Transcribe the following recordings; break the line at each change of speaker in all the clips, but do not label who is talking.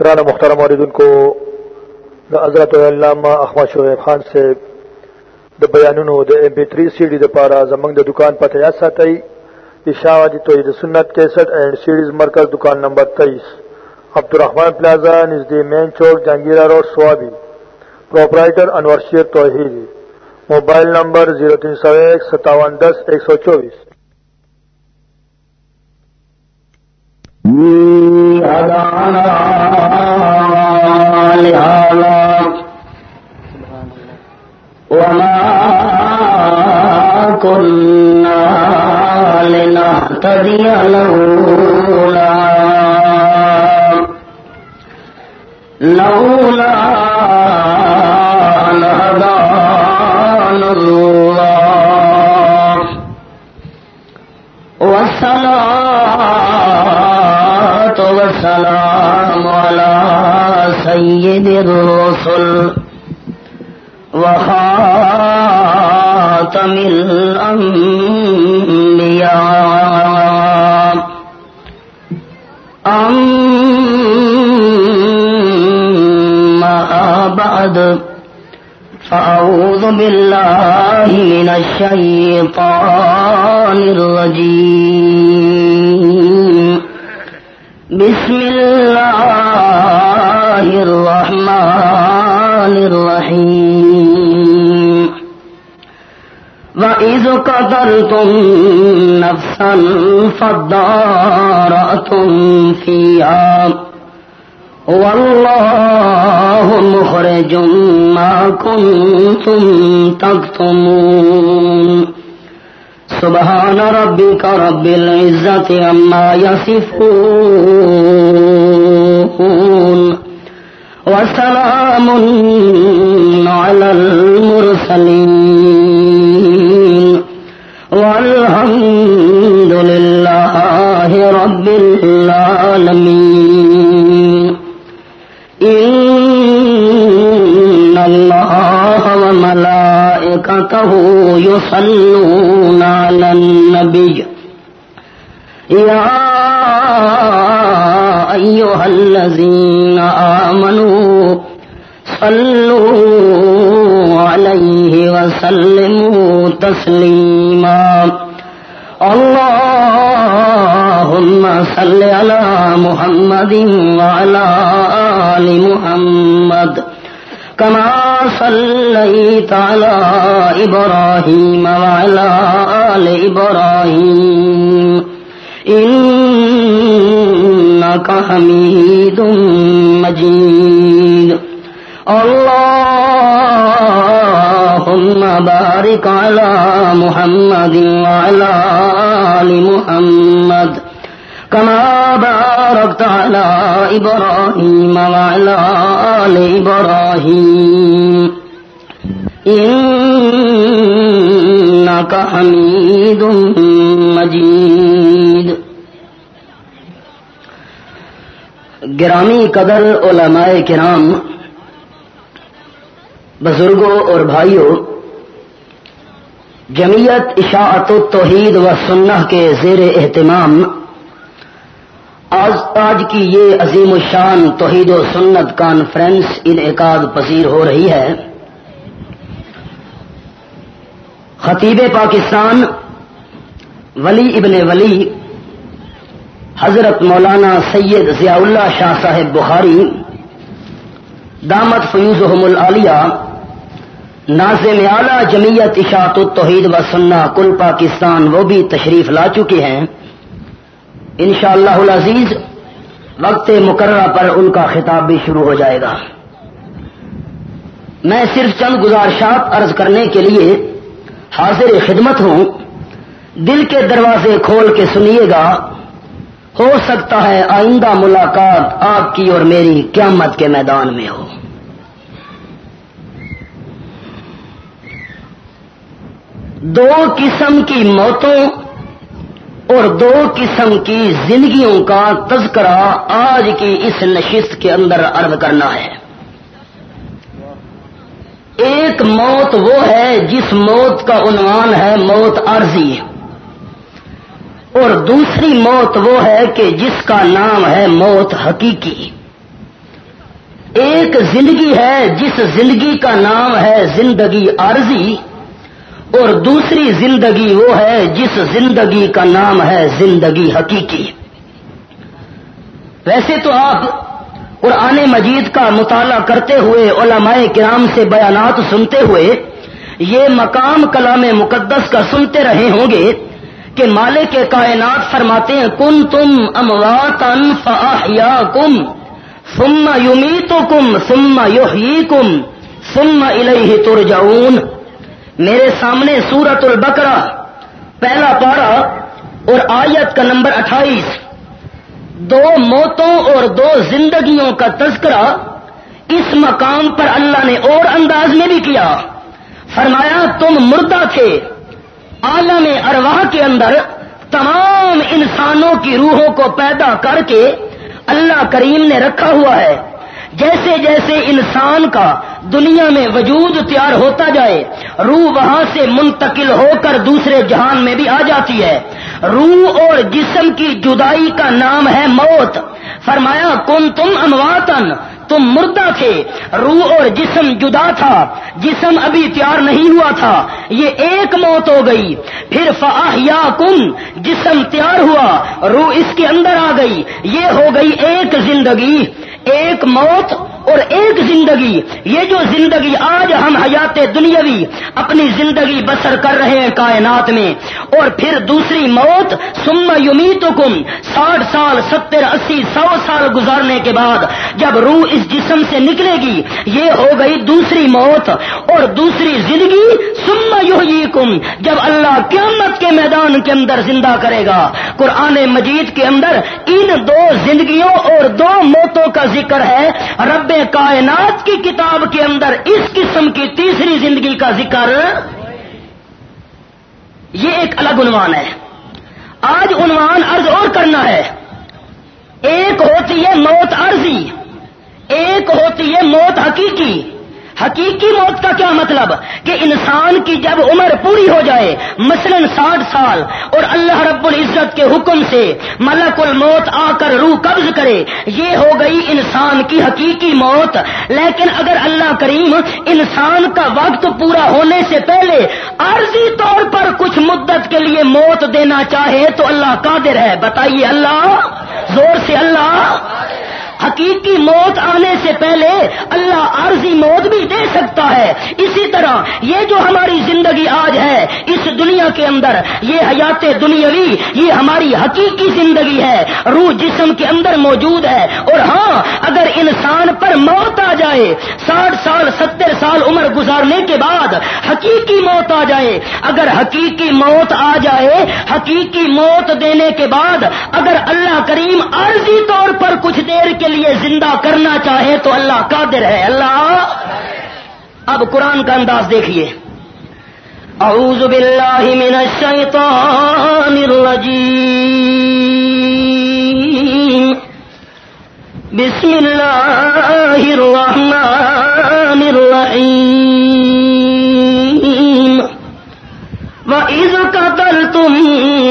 قرآن مختار موردن کو دا حضرت علامہ احمد شعیب خان سے د بیانونو د ایم پی 3 سی ڈی د پارا زمنګ د دکان پته یا ساتي اشاعه جی توحید سنت 61 اینڈ سیریز مرکز دکان number 23 Abdul Rehman plaza نزد main Chowk, Jahangira road, Swabi. Proprietor Anwar Sher Tauheed mobile number 03015710124
هدانا لهذا وما كنا لنهتدي لولا لولا أن هدانا الله والصلاة والسلام على سيد الرسل وخاتم الأنبياء. أما بعد فأعوذ بالله من الشيطان الرجيم. بسم الله الرحمن الرحيم. وإذ قتلتم نفسا فادارأتم فيها. والله مخرج ما كنتم تكتمون. سبحان ربك رب العزة عما يصفون وسلام على المرسلين والحمد لله رب العالمين. وملائكته يصلون على النبي يا أيها الذين آمنوا صلوا عليه وسلموا تسليما اللهم صل على محمد وعلى آل محمد۔ كما صليت على إبراهيم وعلى آل إبراهيم. إنك حميد مجيد. اللهم بارك على محمد وعلى آل محمد. كما باركت على إبراهيم وعلى آل إبراهيم. إنك حميد مجيد. گرامی قدر علماء کرام، بزرگوں اور بھائیوں، جمعیت اشاعت توحید و سنہ کے زیر اہتمام آج آج کی یہ عظیم الشان توحید و سنت کانفرنس انعقاد پذیر ہو رہی ہے۔ خطیب پاکستان ولی ابن ولی، حضرت مولانا سید ضیاء اللہ شاہ صاحب بخاری، دامت فیوزہم العالیہ نازم اعلی جمعیت اشاعت التوحید و سنہ کل پاکستان، وہ بھی تشریف لا چکے ہیں۔ انشاءاللہ العزیز، وقت مقررہ پر ان کا خطاب بھی شروع ہو جائے گا۔ میں صرف چند گزارشات عرض کرنے کے لیے حاضر خدمت ہوں۔ دل کے دروازے کھول کے سنیے گا، ہو سکتا ہے آئندہ ملاقات آپ کی اور میری قیامت کے میدان میں ہو۔ دو قسم کی موتوں اور دو قسم کی زندگیوں کا تذکرہ آج کی اس نشست کے اندر عرض کرنا ہے۔ ایک موت وہ ہے جس موت کا عنوان ہے موت عرضی اور دوسری موت وہ ہے کہ جس کا نام ہے موت حقیقی۔ ایک زندگی ہے جس زندگی کا نام ہے زندگی عارضی۔ اور دوسری زندگی وہ ہے جس زندگی کا نام ہے زندگی حقیقی۔ ویسے تو آپ قرآن مجید کا مطالعہ کرتے ہوئے علماء کرام سے بیانات سنتے ہوئے یہ مقام کلام مقدس کا سنتے رہے ہوں گے کہ مالک کے کائنات فرماتے ہیں کن تم امواتن فاحیا کم سما یومی تو کم سما یوہی کم سما الہ ترجعون۔ میرے سامنے سورت البقرہ، پہلا پارا اور آیت کا نمبر اٹھائیس۔ دو موتوں اور دو زندگیوں کا تذکرہ اس مقام پر اللہ نے اور انداز میں بھی کیا۔ فرمایا، تم مردہ تھے۔ عالم ارواح کے اندر تمام انسانوں کی روحوں کو پیدا کر کے اللہ کریم نے رکھا ہوا ہے۔ جیسے جیسے انسان کا دنیا میں وجود تیار ہوتا جائے، روح وہاں سے منتقل ہو کر دوسرے جہان میں بھی آ جاتی ہے۔ روح اور جسم کی جدائی کا نام ہے موت۔ فرمایا، کن تم امواتن؟ تم مردہ تھے۔ روح اور جسم جدا تھا۔ جسم ابھی تیار نہیں ہوا تھا۔ یہ ایک موت ہو گئی۔ پھر فاہ یا کن جسم تیار ہوا۔ روح اس کے اندر آ گئی۔ یہ ہو گئی ایک زندگی۔ ایک موت اور ایک زندگی۔ یہ جو زندگی آج ہم حیات دنیاوی اپنی زندگی بسر کر رہے ہیں کائنات میں، اور پھر دوسری موت سم یومی تو کم ساٹھ سال، ستر، اسی، سو سال گزارنے کے بعد جب روح اس جسم سے نکلے گی، یہ ہو گئی دوسری موت۔ اور دوسری زندگی سم یوہی کم جب اللہ قیامت کے میدان کے اندر زندہ کرے گا۔ قرآن مجید کے اندر ان دو زندگیوں اور دو موتوں کا ذکر ہے، رب کائنات کی کتاب کے اندر اس قسم کی تیسری زندگی کا ذکر۔ یہ ایک الگ عنوان ہے۔ آج عنوان ارض اور کرنا ہے۔ ایک ہوتی ہے موت عرضی، ایک ہوتی ہے موت حقیقی۔ حقیقی موت کا کیا مطلب؟ کہ انسان کی جب عمر پوری ہو جائے، مثلا ساٹھ سال، اور اللہ رب العزت کے حکم سے ملک الموت آ کر روح قبض کرے، یہ ہو گئی انسان کی حقیقی موت۔ لیکن اگر اللہ کریم انسان کا وقت پورا ہونے سے پہلے عارضی طور پر کچھ مدت کے لیے موت دینا چاہے تو اللہ قادر ہے۔ بتائیے اللہ؟ زور سے اللہ؟ حقیقی موت آنے سے پہلے اللہ عارضی موت بھی دے سکتا ہے۔ اسی طرح یہ جو ہماری زندگی آج ہے، اس دنیا کے اندر یہ حیات دنیاوی، یہ ہماری حقیقی زندگی ہے۔ روح جسم کے اندر موجود ہے۔ اور ہاں اگر انسان پر موت آ جائے، ساٹھ سال، ستر سال عمر گزارنے کے بعد حقیقی موت آ جائے۔ اگر حقیقی موت آ جائے، حقیقی موت دینے کے بعد اگر اللہ کریم عارضی طور پر کچھ دیر کے لیے زندہ کرنا چاہے تو اللہ قادر ہے۔ اللہ، اب قرآن کا انداز دیکھیے۔ اعوذ باللہ من الشیطان الرجیم۔ بسم اللہ الرحمن الرحیم۔ وَإِذْ قَتَلْتُمْ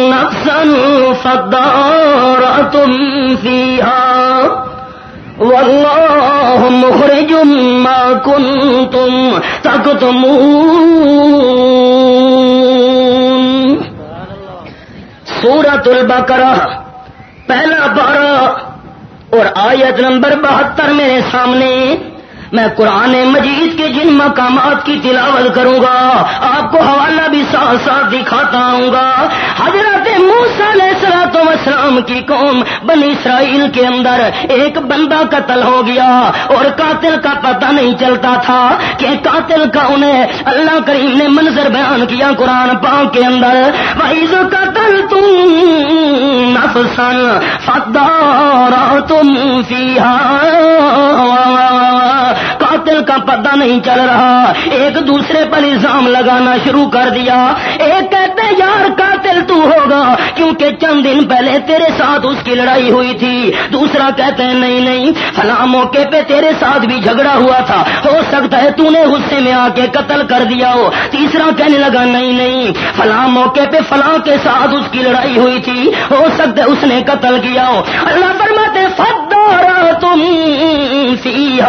نَفْسًا فَدَّارَأْتُمْ فِيهَا واللہ مخرج ما کنتم تکتمون۔ سورت البقرہ، پہلا بارہ اور آیت نمبر بہتر میرے سامنے۔ میں قرآن مجید کے جن مقامات کی تلاوت کروں گا، آپ کو حوالہ بھی ساتھ ساتھ دکھاتا ہوں گا۔ حضرت علیہ سلاط اسلام کی قوم بنی اسرائیل کے اندر ایک بندہ قتل ہو گیا اور قاتل کا پتہ نہیں چلتا تھا کہ قاتل کا انہیں اللہ کریم نے منظر بیان کیا قرآن پاک کے اندر۔ وائز قتل تم نفسن فدارا تم فیہا قاتل کا پتہ نہیں چل رہا۔ ایک دوسرے پر الزام لگانا شروع کر دیا۔ ایک کہتے، یار قاتل تو ہوگا۔ کیونکہ چند دن پہلے تیرے ساتھ اس کی لڑائی ہوئی تھی۔ دوسرا کہتے ہیں، نہیں نہیں، فلاں موقع پہ تیرے ساتھ بھی جھگڑا ہوا تھا۔ ہو سکتا ہے تو نے غصے میں آ کے قتل کر دیا ہو۔ تیسرا کہنے لگا، نہیں نہیں، فلاں موقع پہ فلاں کے ساتھ اس کی لڑائی ہوئی تھی۔ ہو سکتا ہے اس نے قتل کیا ہو۔ اللہ فرماتے فدارا تم سی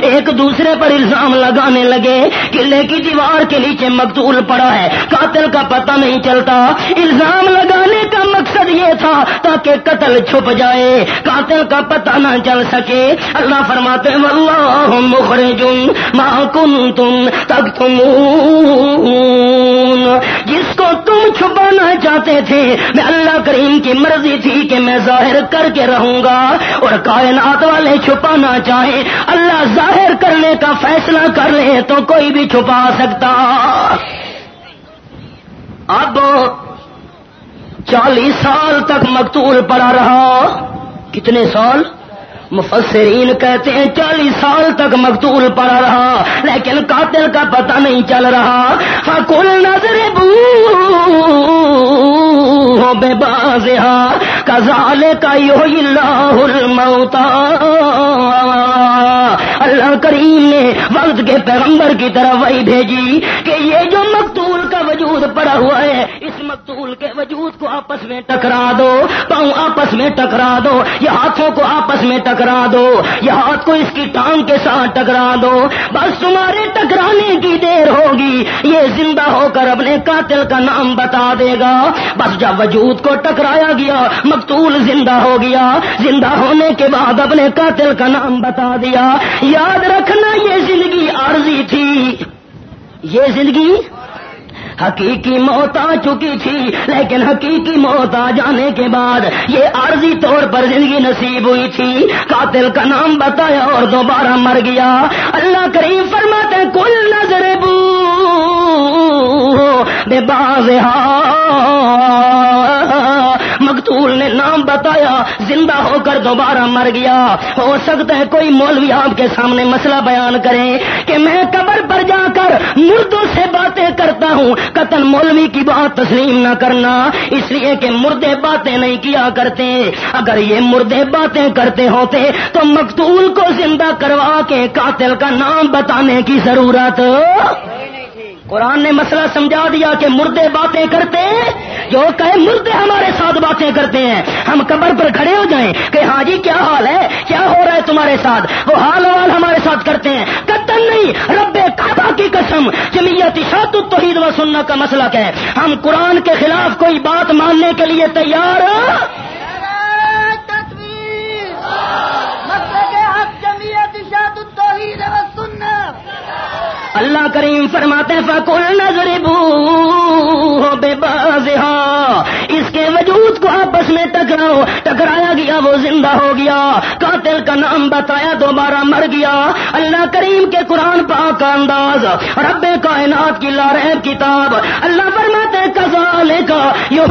ایک دوسرے پر الزام لگانے لگے۔ قلعے کی دیوار کے نیچے مقتول پڑا ہے۔ قاتل کا پتہ نہیں چلتا۔ الزام لگانے کا مقصد یہ تھا تاکہ قتل چھپ جائے، قاتل کا پتہ نہ چل سکے۔ اللہ فرماتے واللہ مخرج ما کنتم تکتمون۔ جس کو تم چھپانا چاہتے تھے، میں اللہ کریم کی مرضی تھی کہ میں ظاہر کر کے رہوں گا۔ اور کائنات والے چھپانا چاہیں، اللہ ظاہر کرنے کا فیصلہ کر لے تو کوئی بھی چھپا سکتا۔ اب چالیس سال تک مقتول پڑا رہا۔ کتنے سال؟ مفسرین کہتے ہیں چالیس سال تک مقتول پڑا رہا، لیکن قاتل کا پتہ نہیں چل رہا۔ فکل نظر بو، بے باز کزال کا یو اللہ الموتا اللہ کریم نے وقت کے پیغمبر کی طرف وہی بھیجی کہ یہ جو مقتول کا وجود پڑا ہوا ہے، اس مقتول کے وجود کو آپس میں ٹکرا دو۔ پاؤں آپس میں ٹکرا دو۔ یہ ہاتھوں کو آپس میں ٹکرا دو۔ یہ ہاتھ کو اس کی ٹانگ کے ساتھ ٹکرا دو۔ بس تمہارے ٹکرانے کی دیر ہوگی۔ یہ زندہ ہو کر اپنے قاتل کا نام بتا دے گا۔ بس جب وجود کو ٹکرایا گیا، مقتول زندہ ہو گیا۔ زندہ ہونے کے بعد اپنے قاتل کا نام بتا دیا۔ یاد رکھنا، یہ زندگی عارضی تھی۔ یہ زندگی حقیقی موت آ چکی تھی، لیکن حقیقی موت آ جانے کے بعد یہ عارضی طور پر زندگی نصیب ہوئی تھی۔ قاتل کا نام بتایا اور دوبارہ مر گیا۔ اللہ کریم فرماتے کل نظر بو بے باز مقتول نے نام بتایا، زندہ ہو کر دوبارہ مر گیا۔ ہو سکتا ہے کوئی مولوی آپ کے سامنے مسئلہ بیان کرے کہ میں قبر پر جا مردوں سے باتیں کرتا ہوں۔ قتل مولوی کی بات تسلیم نہ کرنا، اس لیے کہ مردے باتیں نہیں کیا کرتے۔ اگر یہ مردے باتیں کرتے ہوتے، تو مقتول کو زندہ کروا کے قاتل کا نام بتانے کی ضرورت۔ قرآن نے مسئلہ سمجھا دیا کہ مردے باتیں کرتے جو کہے مردے ہمارے ساتھ باتیں کرتے ہیں۔ ہم قبر پر کھڑے ہو جائیں کہ ہاں جی کیا حال ہے؟ کیا ہو رہا ہے تمہارے ساتھ؟ وہ حال وال ہمارے ساتھ کرتے ہیں۔ قتل نہیں، رب کعبہ کی قسم۔ جمعیت شاط توحید و سننا کا مسئلہ ہے ہم قرآن کے خلاف کوئی بات ماننے کے لیے تیار اللہ کریم فرماتے فکل نظر بو بے باز اس کے وجود کو آپس میں ٹکراؤ۔ ٹکرایا گیا، وہ زندہ ہو گیا۔ قاتل کا نام بتایا، دوبارہ مر گیا۔ اللہ کریم کے قرآن پاک کا انداز۔ رب کائنات کی لارب کتاب۔ اللہ فرماتے کزال کا یو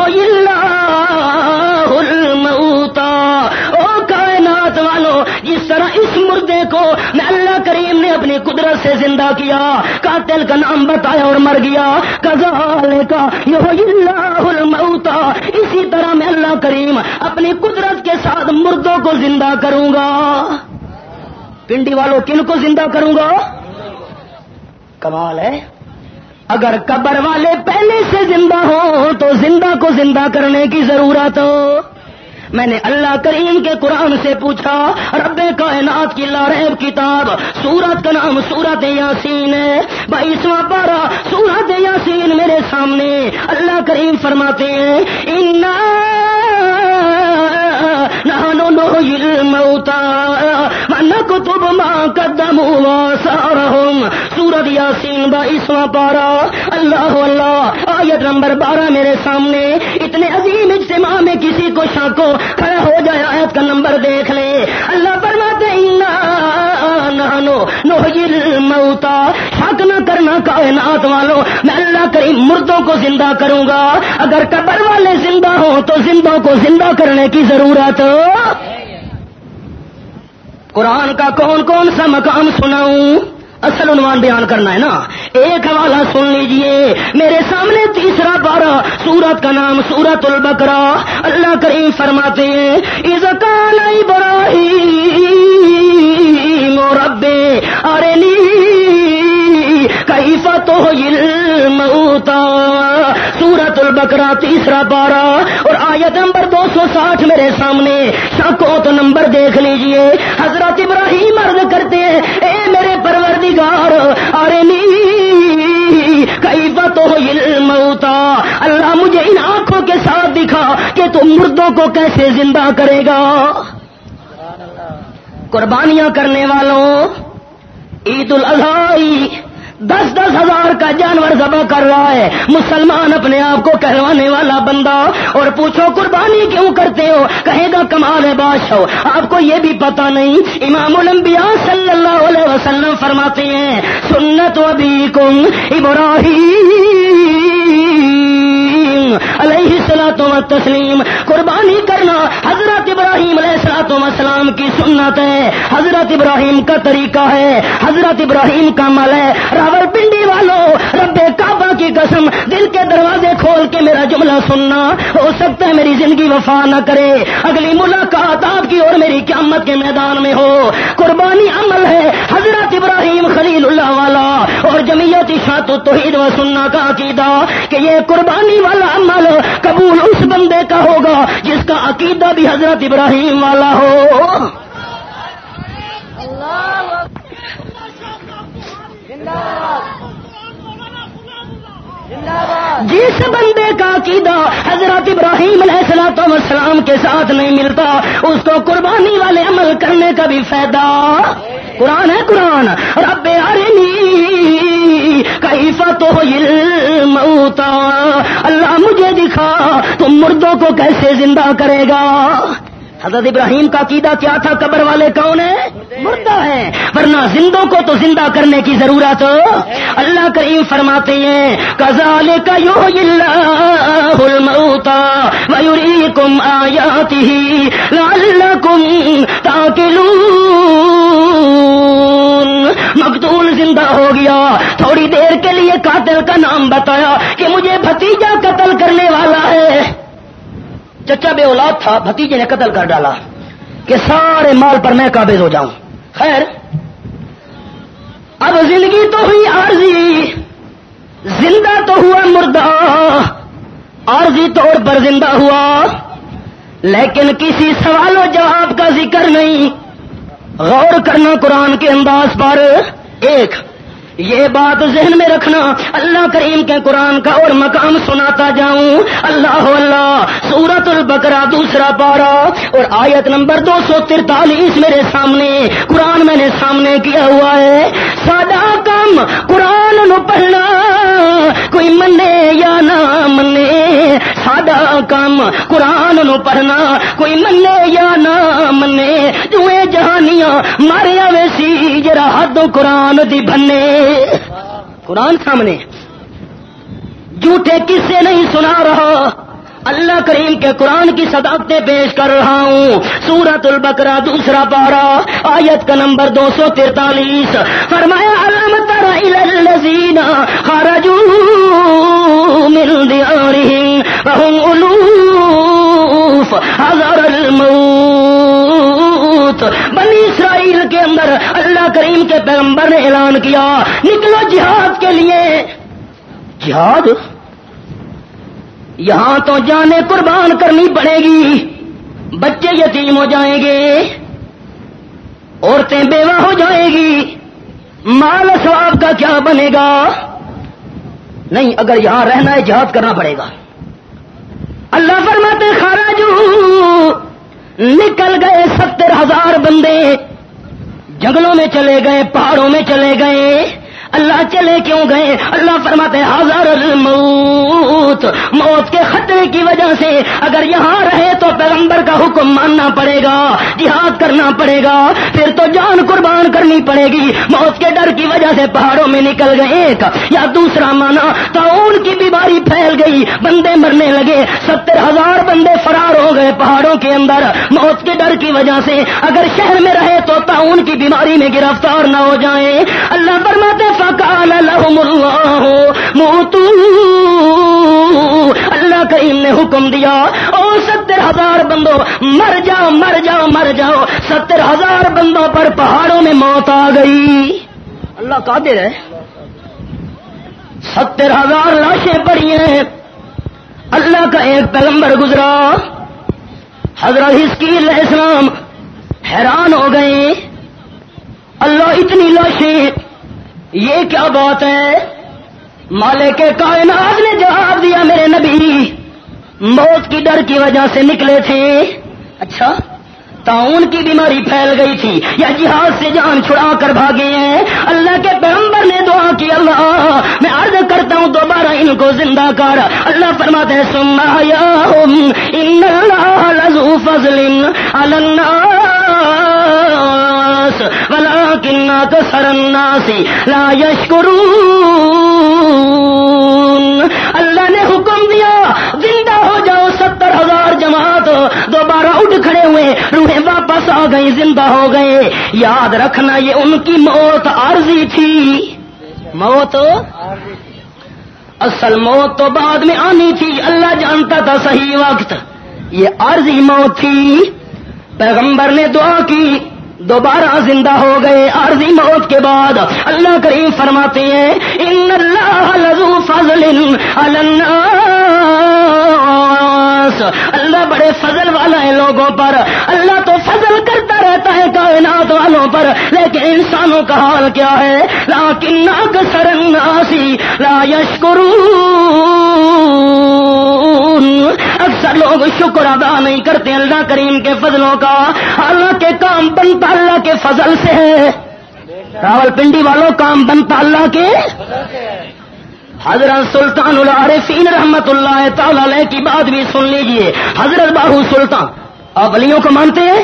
الموتا او کائنات والو، جس طرح اس مردے کو میں اللہ کریم نے اپنی قدرت سے زندہ کیا، قاتل کا نام بتایا اور مر گیا۔ کزال کا الموتا اسی طرح میں اللہ کریم اپنی قدرت کے ساتھ مردوں کو زندہ کروں گا۔ پنڈی والوں، کن کو زندہ کروں گا؟ کمال ہے۔ اگر قبر والے پہلے سے زندہ ہو تو زندہ کو زندہ کرنے کی ضرورت ہو۔ میں نے اللہ کریم کے قرآن سے پوچھا، رب کائنات کی لارب کتاب، سورت کا نام سورت یاسین ہے۔ بائیسواں پارا سورت یاسین میرے سامنے اللہ کریم فرماتے ہیں موتا کتب ماں قدم سورت یاسین بائیسواں پارا۔ اللہ اللہ آیت نمبر بارہ میرے سامنے، اتنے عظیم اجتماع میں کسی کو شاکو کھڑا ہو جائے، آیت کا نمبر دیکھ لے۔ اللہ فرماتے نو موتا شک نہ کرنا کائنات والوں، میں اللہ کریم مردوں کو زندہ کروں گا۔ اگر قبر والے زندہ ہوں تو زندوں کو زندہ کرنے کی ضرورت۔ قرآن کا کون کون سا مقام سناؤں؟ اصل عنوان بیان کرنا ہے نا۔ ایک حوالہ سن لیجیے۔ میرے سامنے تیسرا پارا سورت کا نام سورت البکرا اللہ کریم فرماتے ہیں ازکان ابراہیم ربے ارے کئی فتو موتا سورت البکرا البقرہ تیسرا پارا اور آیت نمبر دو سو ساٹھ میرے سامنے شک ہو تو نمبر دیکھ لیجیے۔ حضرت ابراہیم عرض کرتے ہیں، اے میرے پروردگار ارے نی کئی بات اللہ مجھے ان آنکھوں کے ساتھ دکھا کہ تم مردوں کو کیسے زندہ کرے گا۔ قربانیاں کرنے والوں، عید الاضحی دس دس ہزار کا جانور ذبح کر رہا ہے۔ مسلمان اپنے آپ کو کہلوانے والا بندہ اور پوچھو قربانی کیوں کرتے ہو؟ کہے گا کمال ہے، بادشاہ آپ کو یہ بھی پتا نہیں، امام الانبیاء صلی اللہ علیہ وسلم فرماتے ہیں، سنت ابھی کم ابراہیم علیہ سلاۃ و تسلیم قربانی کرنا حضرت ابراہیم علیہ سلاۃ وسلام کی سنت ہے۔ حضرت ابراہیم کا طریقہ ہے۔ حضرت ابراہیم کا مل ہے۔ راول پنڈی والوں رب کعبہ کی قسم، دل کے دروازے کھول کے میرا جملہ سننا، ہو سکتا ہے میری زندگی وفا نہ کرے۔ اگلی ملاقات آپ کی اور میری قیامت کے میدان میں ہو۔ قربانی عمل ہے۔ حضرت ابراہیم خلیل اللہ والا اور جمعیت شاط توحید و سننا کا عقیدہ کہ یہ قربانی والا عمل قبول اس بندے کا ہوگا جس کا عقیدہ بھی حضرت ابراہیم والا ہو۔ جس بندے کا عقیدہ حضرت ابراہیم علیہ السلام والسلام کے ساتھ نہیں ملتا، اس کو قربانی والے عمل کرنے کا بھی فائدہ۔ قرآن ہے قرآن، رب ارنی۔ کیفا تو موتا اللہ مجھے دکھا، تم مردوں کو کیسے زندہ کرے گا؟ حضرت ابراہیم کا عقیدہ کیا تھا؟ قبر والے کون ہے مردہ ہے ورنہ زندوں کو تو زندہ کرنے کی ضرورت اللہ کریم فرماتے ہیں کزال کا یو الموتا میوری کم آیاتی لال کم تاکہ مقتول زندہ ہو گیا۔ تھوڑی دیر کے لیے قاتل کا نام بتایا کہ مجھے بھتیجا قتل کرنے والا ہے۔ چچا بے اولاد تھا، بھتیجے نے قتل کر ڈالا کہ سارے مال پر میں قابض ہو جاؤں۔ خیر، اب زندگی تو ہوئی عارضی، زندہ تو ہوا مردہ، عارضی طور پر زندہ ہوا، لیکن کسی سوال و جواب کا ذکر نہیں۔ غور کرنا قرآن کے انداز پر ایک یہ بات ذہن میں رکھنا اللہ کریم کے قرآن کا اور مقام سناتا جاؤں۔ اللہ اللہ سورت البکرا دوسرا پارا اور آیت نمبر دو سو ترتالیس میرے سامنے، قرآن میں نے سامنے کیا ہوا ہے۔ سادہ کم قرآن نو پڑھنا، کوئی منے یا نہ منے۔ سادہ کم قرآن نو پڑھنا، کوئی منے یا نہ منے۔ جو جہانیاں ماریا ویسی جرا حد قرآن دی بنے قرآن سامنے جھوٹے کس سے نہیں سنا رہا۔ اللہ کریم کے قرآن کی صداقتیں پیش کر رہا ہوں۔ سورت البکرا دوسرا پارا آیت کا نمبر دو سو تینتالیس فرمایا الزین خرجو بنی اسرائیل کے اندر اللہ کریم کے پیغمبر نے اعلان کیا، نکلو جہاد کے لیے۔ جہاد؟ یہاں تو جانے قربان کرنی پڑے گی۔ بچے یتیم ہو جائیں گے، عورتیں بیوہ ہو جائیں گی۔ مال سواب کا کیا بنے گا؟ نہیں، اگر یہاں رہنا ہے، جہاد کرنا پڑے گا۔ اللہ فرماتے خراجو نکل گئے بندے جنگلوں میں چلے گئے پہاڑوں میں چلے گئے۔ اللہ چلے کیوں گئے؟ اللہ فرماتے ہزار الموت، موت کے خطرے کی وجہ سے اگر یہاں رہے تو پیغمبر کا حکم ماننا پڑے گا، جہاد کرنا پڑے گا، پھر تو جان قربان کرنی پڑے گی۔ موت کے ڈر کی وجہ سے پہاڑوں میں نکل گئے ایک، یا دوسرا مانا تو ان کی بیماری پھیل گئی، بندے مرنے لگے، ستر ہزار بندے فرار ہو گئے پہاڑوں کے اندر۔ موت کے ڈر کی وجہ سے اگر شہر میں رہے تو تعاون کی بیماری میں گرفتار نہ ہو جائیں۔ اللہ فرماتے فقال لهم اللہ موتو اللہ کریم نے حکم دیا، او ستر ہزار بندوں، مر جاؤ مر جاؤ مر جاؤ۔ ستر ہزار بندوں پر پہاڑوں میں موت آ گئی۔ اللہ قادر ہے۔ ستر ہزار لاشیں پڑی ہیں۔ اللہ کا ایک پیغمبر گزرا۔ حضرت علیہ السلام حیران ہو گئے۔ اللہ اتنی لاشیں یہ کیا بات ہے؟ مالک کے کائنات نے جواب دیا میرے نبی، موت کی ڈر کی وجہ سے نکلے تھے۔ اچھا تعاون کی بیماری پھیل گئی تھی، یا جہاز سے جان چھڑا کر بھاگے ہیں۔ اللہ کے پیغمبر نے دعا کی، اللہ، میں عرض کرتا ہوں دوبارہ ان کو زندہ کر۔ اللہ فرماتے ہیں سما ان اللہ لذو فضل الناس۔ ولكن اكثر الناس لا يشكرون۔ اللہ نے حکم دیا، زندہ ہو جاؤ، ستر ہزار جماعت۔ دوبارہ اٹھ کھڑے ہوئے، روحیں واپس آ گئی زندہ ہو گئے۔ یاد رکھنا، یہ ان کی موت عارضی تھی۔ موت؟ اصل موت تو بعد میں آنی تھی۔ اللہ جانتا تھا صحیح وقت۔ یہ عارضی موت تھی۔ پیغمبر نے دعا کی۔ دوبارہ زندہ ہو گئے عارضی موت کے بعد اللہ کریم فرماتے ہیں، ان اللہ لذو فضل اللہ بڑے فضل والا ہے لوگوں پر۔ اللہ تو فضل کرتا رہتا ہے کائنات والوں پر، لیکن انسانوں کا حال کیا ہے؟ لاکن اکثر الناسی لا یشکرون۔ اکثر لوگ شکر ادا نہیں کرتے اللہ کریم کے فضلوں کا حالانکہ کام بنتا اللہ کے فضل سے ہے۔ راول پنڈی والوں کام بنتا اللہ کے۔ حضرت سلطان العارفین رحمت اللہ تعالی کی بات بھی سن لیجیے۔ حضرت باہو سلطان، آپ ولیوں کو مانتے ہیں؟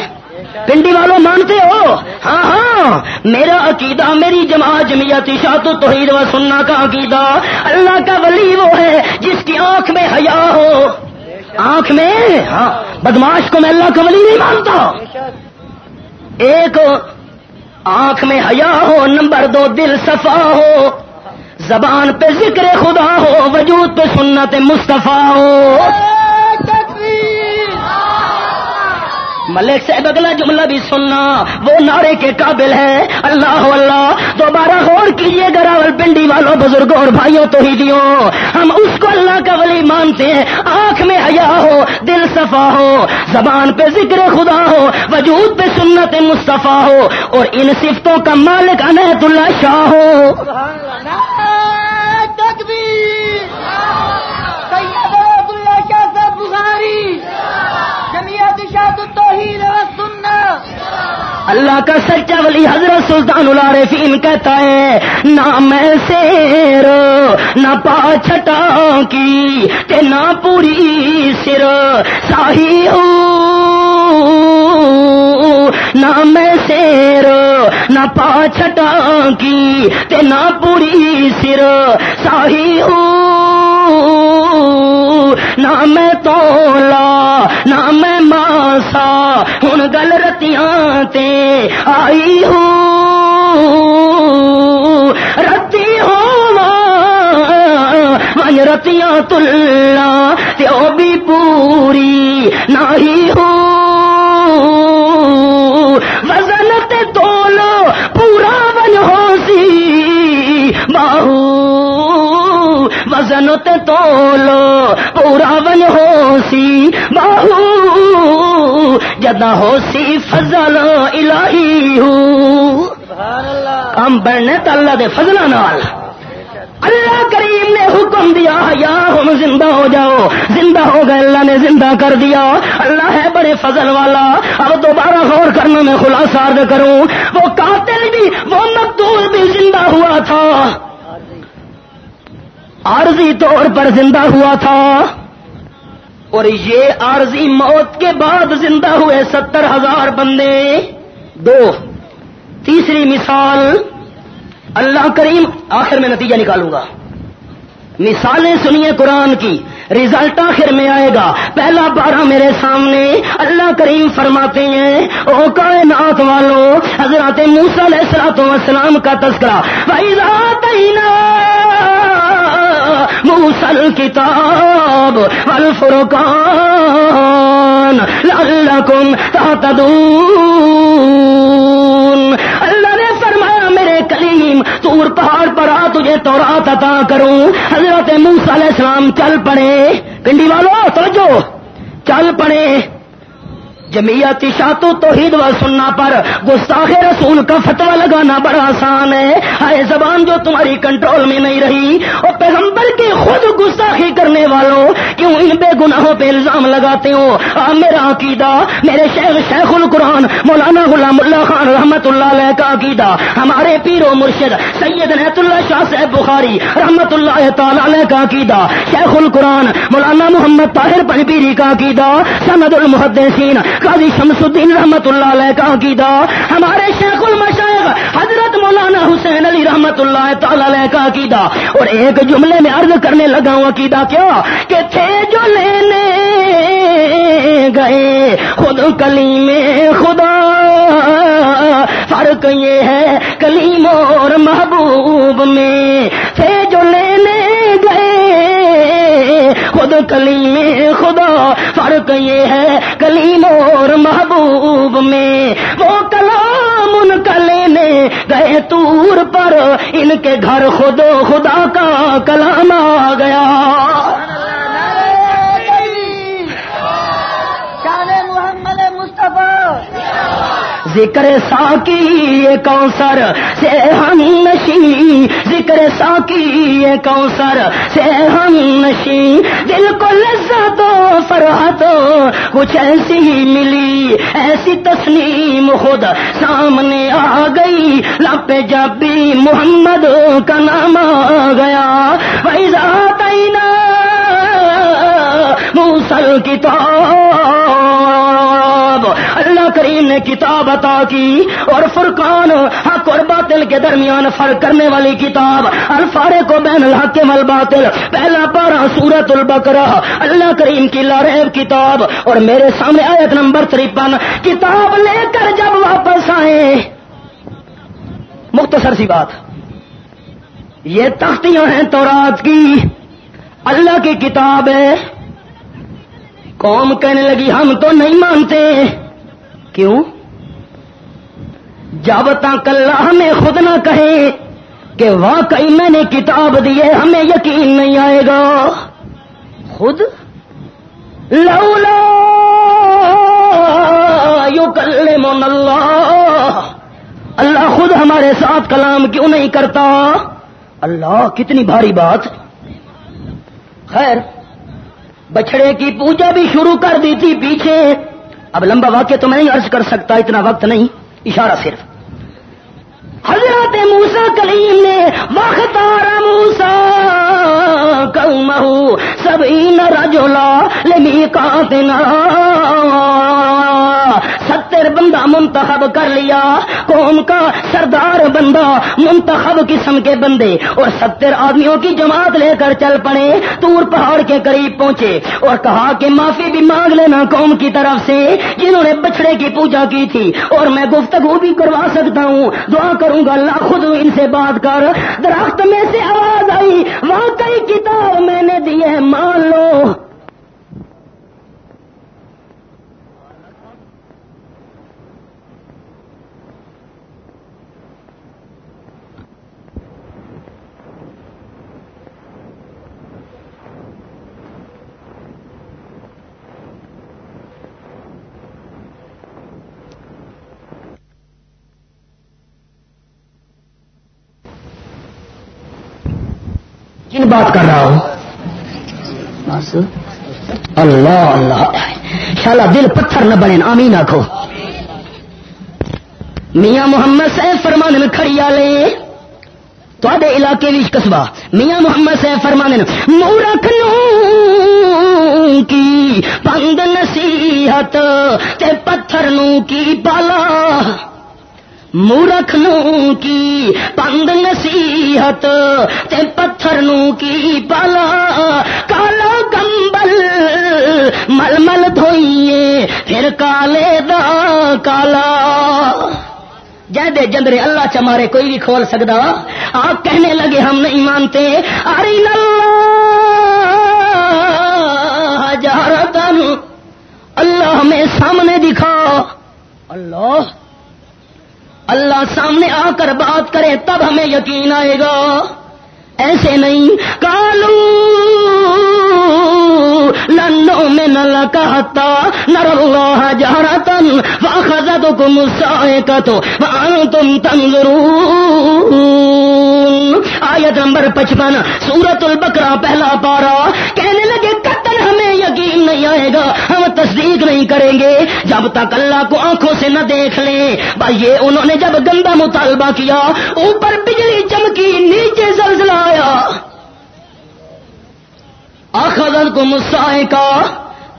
پنڈی والوں مانتے ہو؟ ہاں ہاں۔ میرا عقیدہ، میری جماعت، جمعیت شاط توحید و سننا کا عقیدہ، اللہ کا ولی وہ ہے جس کی آنکھ میں حیا ہو۔ آنکھ میں؟ ہاں۔ بدماش کو میں اللہ کا ولی نہیں مانتا۔ ایک آنکھ میں حیا ہو، نمبر دو دل صفا ہو۔ زبان پہ ذکر خدا ہو، وجود پہ سنت مصطفیٰ ہو۔ ملک صاحب اگلا جملہ بھی سننا، وہ نعرے کے قابل ہے۔ اللہ اللہ دوبارہ غور کیجیے گراول پنڈی والوں، بزرگوں اور بھائیوں تو ہی دیو ہم اس کو اللہ کا ولی مانتے ہیں۔ آنکھ میں حیا ہو، دل صفا ہو، زبان پہ ذکر خدا ہو، وجود پہ سنت مصطفیٰ ہو، اور ان صفتوں کا مالک انیت اللہ شاہ ہو۔ اللہ کا سچا ولی حضرت سلطان العارفین کہتا ہے، نہ میں سیر، نہ پا چھٹا کی تے نہ پوری سر ساہی ہوں۔ نہ میں سیر، نہ پا چھٹا کی تے نہ پوری سر ساہی ہوں۔ نہ میں تولا نہ میں ماسا ہوں گل رتیاں تے آئی ہوں رتی ہوں من رتیاں تلا تو بھی پوری نہ ہی ہوں وزن تے تولو پورا بن ہو سی، باہو وزن تے تولو پورا ون ہو سی باہو جدا ہو سی فضل الہی ہوں کام بڑھنے تو اللہ دے فضل نال۔ اللہ کریم نے حکم دیا یا ہم زندہ ہو جاؤ۔ زندہ ہو گئے اللہ نے زندہ کر دیا۔ اللہ ہے بڑے فضل والا۔ اب دوبارہ غور کرنے میں خلاصہ کروں وہ قاتل بھی وہ مقتول بھی زندہ ہوا تھا۔ عارضی طور پر زندہ ہوا تھا۔ اور یہ عارضی موت کے بعد زندہ ہوئے ستر ہزار بندے۔ دو، تیسری مثال، اللہ کریم، آخر میں نتیجہ نکالوں گا۔ مثالیں سنیے قرآن کی رزلٹ آخر میں آئے گا۔ پہلا بارہ میرے سامنے اللہ کریم فرماتے ہیں، او کائنات والوں حضرات موسا علیہ السلام کا تذکرہ۔ بھائی موسل کتاب الفرقان لعلکم تهتدون۔ اللہ نے فرمایا، میرے کلیم، تور پہاڑ پر آ، تجھے تو رات عطا کروں۔ حضرت موسل علیہ السلام، چل پڑے۔ پنڈی والو، توجہ۔ چل پڑے۔ جمیعت شاتو توحید و سننا پر گستاخ رسول کا فتوا لگانا بڑا آسان ہے۔ ہائے زبان جو تمہاری کنٹرول میں نہیں رہی، اور پیغمبر کے خود گستاخی کرنے والوں کیوں ان بے گناہوں پہ الزام لگاتے ہو؟ آ، میرا عقیدہ، میرے شیخ شیخ القرآن، مولانا غلام اللہ خان رحمت اللہ علیہ کا عقیدہ، ہمارے پیر و مرشد سید نیت اللہ شاہ صاحب بخاری رحمت اللہ تعالی علیہ کا عقیدہ، شیخ القرآن، مولانا محمد طاہر پنپیری کا عقیدہ، سند المحدثین قاضی شمس الدین رحمت اللہ علیہ کا عقیدہ، ہمارے شیخ المشائق حضرت مولانا حسین علی رحمت اللہ تعالی علیہ کا عقیدہ۔ اور ایک جملے میں عرض کرنے لگا ہوں عقیدہ کیا؟ کہ تھے جو لینے گئے، خود کلی میں خدا۔ فرق یہ ہے کلیم اور محبوب میں۔ تھے خود کلی میں خدا، فرق یہ ہے کلیم اور محبوب میں۔ وہ کلام ان کا لینے گئے تور پر، ان کے گھر خود خدا کا کلام آ گیا۔ ذکر ساکی کوثر سے ہم نشی۔ ذکر ساکی کوثر سے ہم نشی۔ دل کو لذت و فرحت کچھ ایسی ہی ملی۔ ایسی تسلیم خود سامنے آ گئی۔ لپ جب بھی محمد کا نام آ گیا۔ ویزا تینا موسل کتاب اللہ کریم نے کتاب عطا کی اور فرقان حق اور باطل کے درمیان فرق کرنے والی کتاب الفارے کو بین الحق مل پہلا پارا سورت البکرا اللہ کریم کی لاریب کتاب اور میرے سامنے آیت نمبر ترپن۔ کتاب لے کر جب واپس آئے۔ مختصر سی بات۔ یہ تختیاں ہیں تو رات کی۔ اللہ کی کتاب ہے۔ قوم کہنے لگی، ہم تو نہیں مانتے۔ کیوں؟ جب تک اللہ ہمیں خود نہ کہے کہ واقعی میں نے کتاب دی ہے، ہمیں یقین نہیں آئے گا۔ خود؟ لولا یو کل اللہ۔ اللہ خود ہمارے ساتھ کلام کیوں نہیں کرتا؟ اللہ، کتنی بھاری بات۔ خیر بچڑے کی پوجا بھی شروع کر دی تھی پیچھے۔ اب لمبا واقعہ تو میں نہیں عرض کر سکتا، اتنا وقت نہیں، اشارہ صرف۔ حضرت موسا کلیم نے وقتار موسا کل سبھی نہ رجولا لمی کا ستر بندہ منتخب کر لیا۔ قوم کا سردار بندہ، منتخب قسم کے بندے۔ اور ستر آدمیوں کی جماعت لے کر چل پڑے، تور پہاڑ کے قریب پہنچے۔ اور کہا کہ معافی بھی مانگ لینا قوم کی طرف سے، جنہوں نے بچڑے کی پوجا کی تھی۔ اور میں گفتگو بھی کروا سکتا ہوں، دعا کروں گا۔ اللہ خود ان سے بات کر۔ درخت میں سے آواز آئی، واقعی کتاب میں نے دی ہے، مان لو۔ کن بات کر رہا ہوں۔ بس اللہ اللہ۔ شالا دل پتھر نہ بنے آمین آخو میاں محمد صاحب فرمان کھڑی آلے تے علاقے قصبہ۔ میاں محمد صاحب فرمان مورکھ کی پنگ نصیحت تے پتھر نو کی پالا۔ مورکھ نو کی پنگ نصیحت تے پتھر نو کی پالا کالا کمبل مل مل دھوئیے پھر کالے دا کالا جے جندرے اللہ چمارے کوئی بھی کھول سکتا آپ کہنے لگے ہم نہیں مانتے اری جہرتن اللہ ہمیں سامنے دکھا اللہ اللہ سامنے آ کر بات کرے تب ہمیں یقین آئے گا۔ ایسے نہیں۔ کالو لنو میں نہ کہتا نر اللہ جہرتن واخذتکم الصاعقۃ وانتم تنظرون۔ آیت نمبر پچپن سورت البقرہ، پہلا پارا کہنے لگے ہمیں یقین نہیں آئے گا، ہم تصدیق نہیں کریں گے۔ جب تک اللہ کو آنکھوں سے نہ دیکھ لیں۔ بھائی یہ انہوں نے جب گندا مطالبہ کیا، اوپر بجلی چمکی، نیچے زلزلہ آیا۔ آخر کو مسائے کا،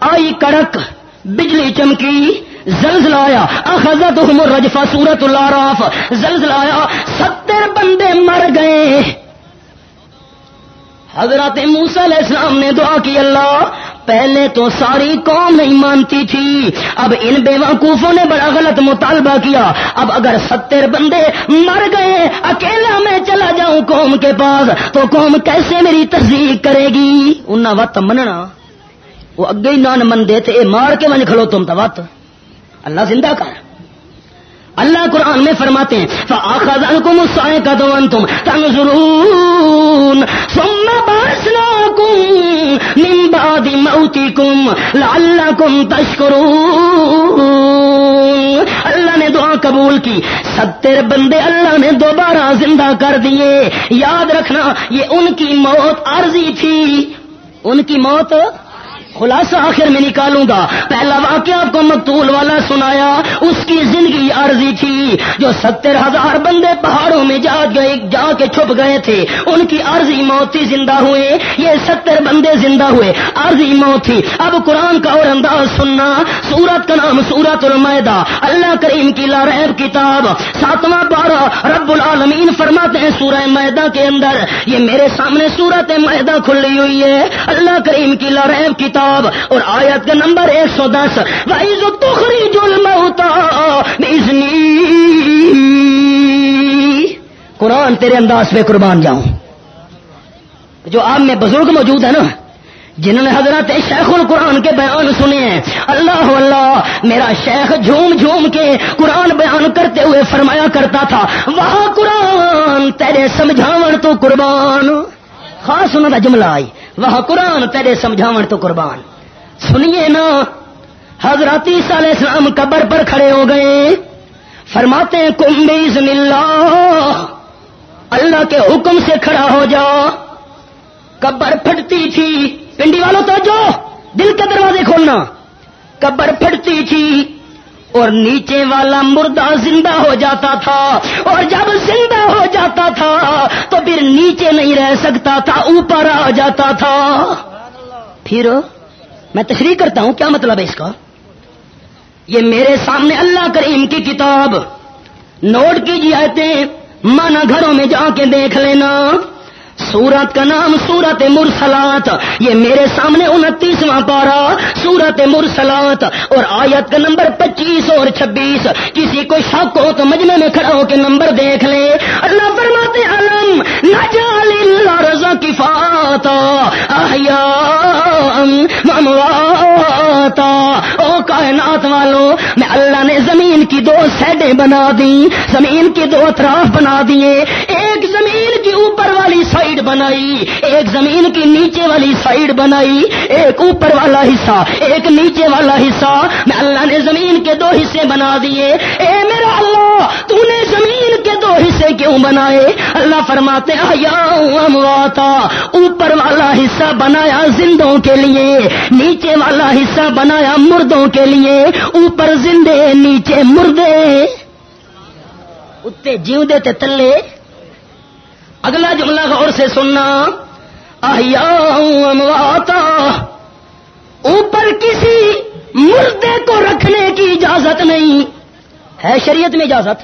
آئی کڑک، بجلی چمکی، زلزلہ آیا۔ اخذت رجفا سورت اللہ زلزلہ آیا۔ ستر بندے مر گئے۔ حضرت موسا علیہ السلام نے دعا کی، اللہ، پہلے تو ساری قوم نہیں مانتی تھی، اب ان بے وقوفوں نے بڑا غلط مطالبہ کیا۔ اب اگر ستر بندے مر گئے، اکیلا میں چلا جاؤں قوم کے پاس، تو قوم کیسے میری تصدیق کرے گی؟ ان وت مننا۔ وہ اگے ہی نان من دے تھے مار کے من کھڑو تم تو وت اللہ زندہ کر۔ اللہ قرآن میں فرماتے ہیں فآخذنکم الصائقۃ تم تنظرون۔ ثم من بعد موتکم لعلکم تشکرون اللہ نے دعا قبول کی۔ ستر بندے اللہ نے دوبارہ زندہ کر دیے۔ یاد رکھنا، یہ ان کی موت عرضی تھی۔ ان کی موت خلاصہ آخر میں نکالوں گا۔ پہلا واقعہ آپ کو مقتول والا سنایا۔ اس کی زندگی عرضی تھی جو ستر ہزار بندے پہاڑوں میں جا گئے جا کے چھپ گئے تھے۔ ان کی عرضی موت تھی زندہ ہوئے۔ یہ ستر بندے زندہ ہوئے۔ عرضی موت تھی۔ اب قرآن کا اور انداز سننا۔ سورت کا نام سورت المائدہ۔ اللہ کریم کی لاریب کتاب۔ ساتواں بارہ رب العالمین فرماتے ہیں سورہ میدا کے اندر۔ یہ میرے سامنے سورت معدہ کھلی ہوئی ہے۔ اللہ کریم کی لاریب کتاب۔ کتاب اور آیت کا نمبر ایک سو دس۔ وائز تخری جلم ہوتا قرآن تیرے انداز پہ قربان جاؤں۔ جو آپ میں بزرگ موجود ہے نا، جنہوں نے حضرت شیخ القرآن کے بیان سنے ہیں، اللہ اللہ میرا شیخ جھوم جھوم کے قرآن بیان کرتے ہوئے فرمایا کرتا تھا، وہاں قرآن، تیرے سمجھاون تو قربان۔ خاص انہوں کا جملہ آئی۔ وہ قرآن تیرے سمجھاون تو قربان۔ سنیے نا، حضرت عیسیٰ علیہ السلام قبر پر کھڑے ہو گئے۔ فرماتے ہیں، کم اللہ۔ اللہ کے حکم سے کھڑا ہو جا۔ قبر پھٹتی تھی۔ پنڈی والوں تو جو دل کے دروازے کھولنا۔ قبر پھٹتی تھی اور نیچے والا مردہ زندہ ہو جاتا تھا۔ اور جب زندہ نیچے نہیں رہ سکتا تھا، اوپر آ جاتا تھا۔ پھر میں تشریح کرتا ہوں، کیا مطلب ہے اس کا؟ یہ میرے سامنے اللہ کریم کی کتاب۔ نوٹ کیجیے آتے مانا گھروں میں جا کے دیکھ لینا۔ سورت کا نام سورت مرسلات۔ یہ میرے سامنے انتیسواں پارا، سورت مرسلات۔ اور آیت کا نمبر پچیس اور چھبیس۔ کسی کو شک ہو تو مجمے میں کھڑا ہو کے نمبر دیکھ لے۔ اللہ فرماتے علم نجال رضا کی ممواتا او کائنات والوں میں اللہ نے زمین کی دو سیڈیں بنا دی زمین کی دو اطراف بنا دیے۔ ایک کی اوپر والی سائڈ بنائی، ایک زمین کی نیچے والی سائڈ بنائی، ایک اوپر والا حصہ، ایک نیچے والا حصہ۔ میں اللہ نے زمین کے دو حصے بنا دیے۔ اے میرا اللہ، تو نے زمین کے دو حصے کیوں بنائے؟ اللہ فرماتے آیا امواتا اوپر والا حصہ بنایا زندوں کے لیے، نیچے والا حصہ بنایا مردوں کے لیے۔ اوپر زندے، نیچے مردے۔ اتنے جیو دے تلے۔ اگلا جملہ غور سے سننا۔ امواتا۔ اوپر کسی مردے کو رکھنے کی اجازت نہیں۔ ہے شریعت میں اجازت؟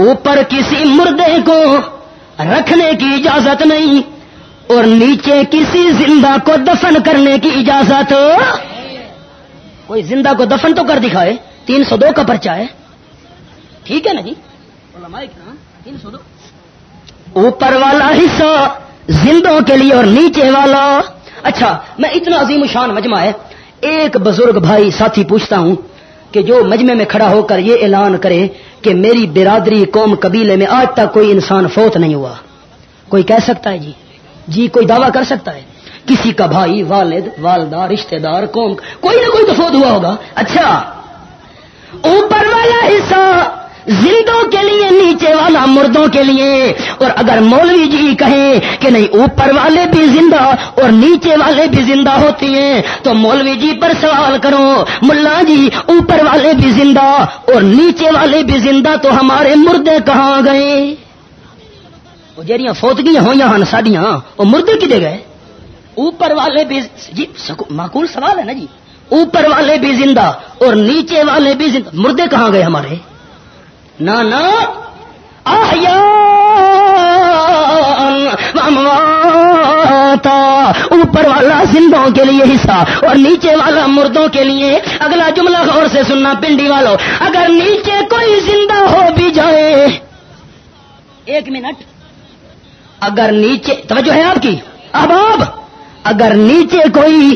اوپر کسی مردے کو رکھنے کی اجازت نہیں۔ اور نیچے کسی زندہ کو دفن کرنے کی اجازت؟ کوئی زندہ کو دفن تو کر دکھائے۔ تین سو دو کا پرچہ ہے۔ ٹھیک ہے نا جی؟ تین سو دو۔ اوپر والا حصہ، زندوں کے لیے اور نیچے والا۔ اچھا میں اتنا عظیم شان مجمع ہے۔ ایک بزرگ بھائی ساتھی پوچھتا ہوں کہ جو مجمع میں کھڑا ہو کر یہ اعلان کرے کہ میری برادری قوم قبیلے میں آج تک کوئی انسان فوت نہیں ہوا۔ کوئی کہہ سکتا ہے جی؟ جی کوئی دعویٰ کر سکتا ہے۔ کسی کا بھائی، والد، والدہ، رشتہ دار، قوم، کوئی نہ کوئی تو فوت ہوا ہوگا۔ اچھا اوپر والا حصہ زندوں کے لیے، نیچے والا مردوں کے لیے۔ اور اگر مولوی جی کہیں کہ نہیں، اوپر والے بھی زندہ اور نیچے والے بھی زندہ ہوتی ہیں، تو مولوی جی پر سوال کرو۔ ملا جی اوپر والے بھی زندہ اور نیچے والے بھی زندہ تو ہمارے مردے کہاں گئے؟ وہ جہاں فوتگیاں ہوئی ہن، ساڈیاں، وہ مردے کدے گئے؟ اوپر والے بھی جی معقول سوال ہے نا جی۔ اوپر والے بھی زندہ اور نیچے والے بھی زندہ، مردے کہاں گئے ہمارے؟ نہ اوپر والا زندوں کے لیے حصہ اور نیچے والا مردوں کے لیے۔ اگلا جملہ غور سے سننا، پنڈی والوں اگر نیچے کوئی زندہ ہو بھی جائے۔ ایک منٹ۔ اگر نیچے، توجہ ہے آپ کی۔ اب آپ اگر نیچے کوئی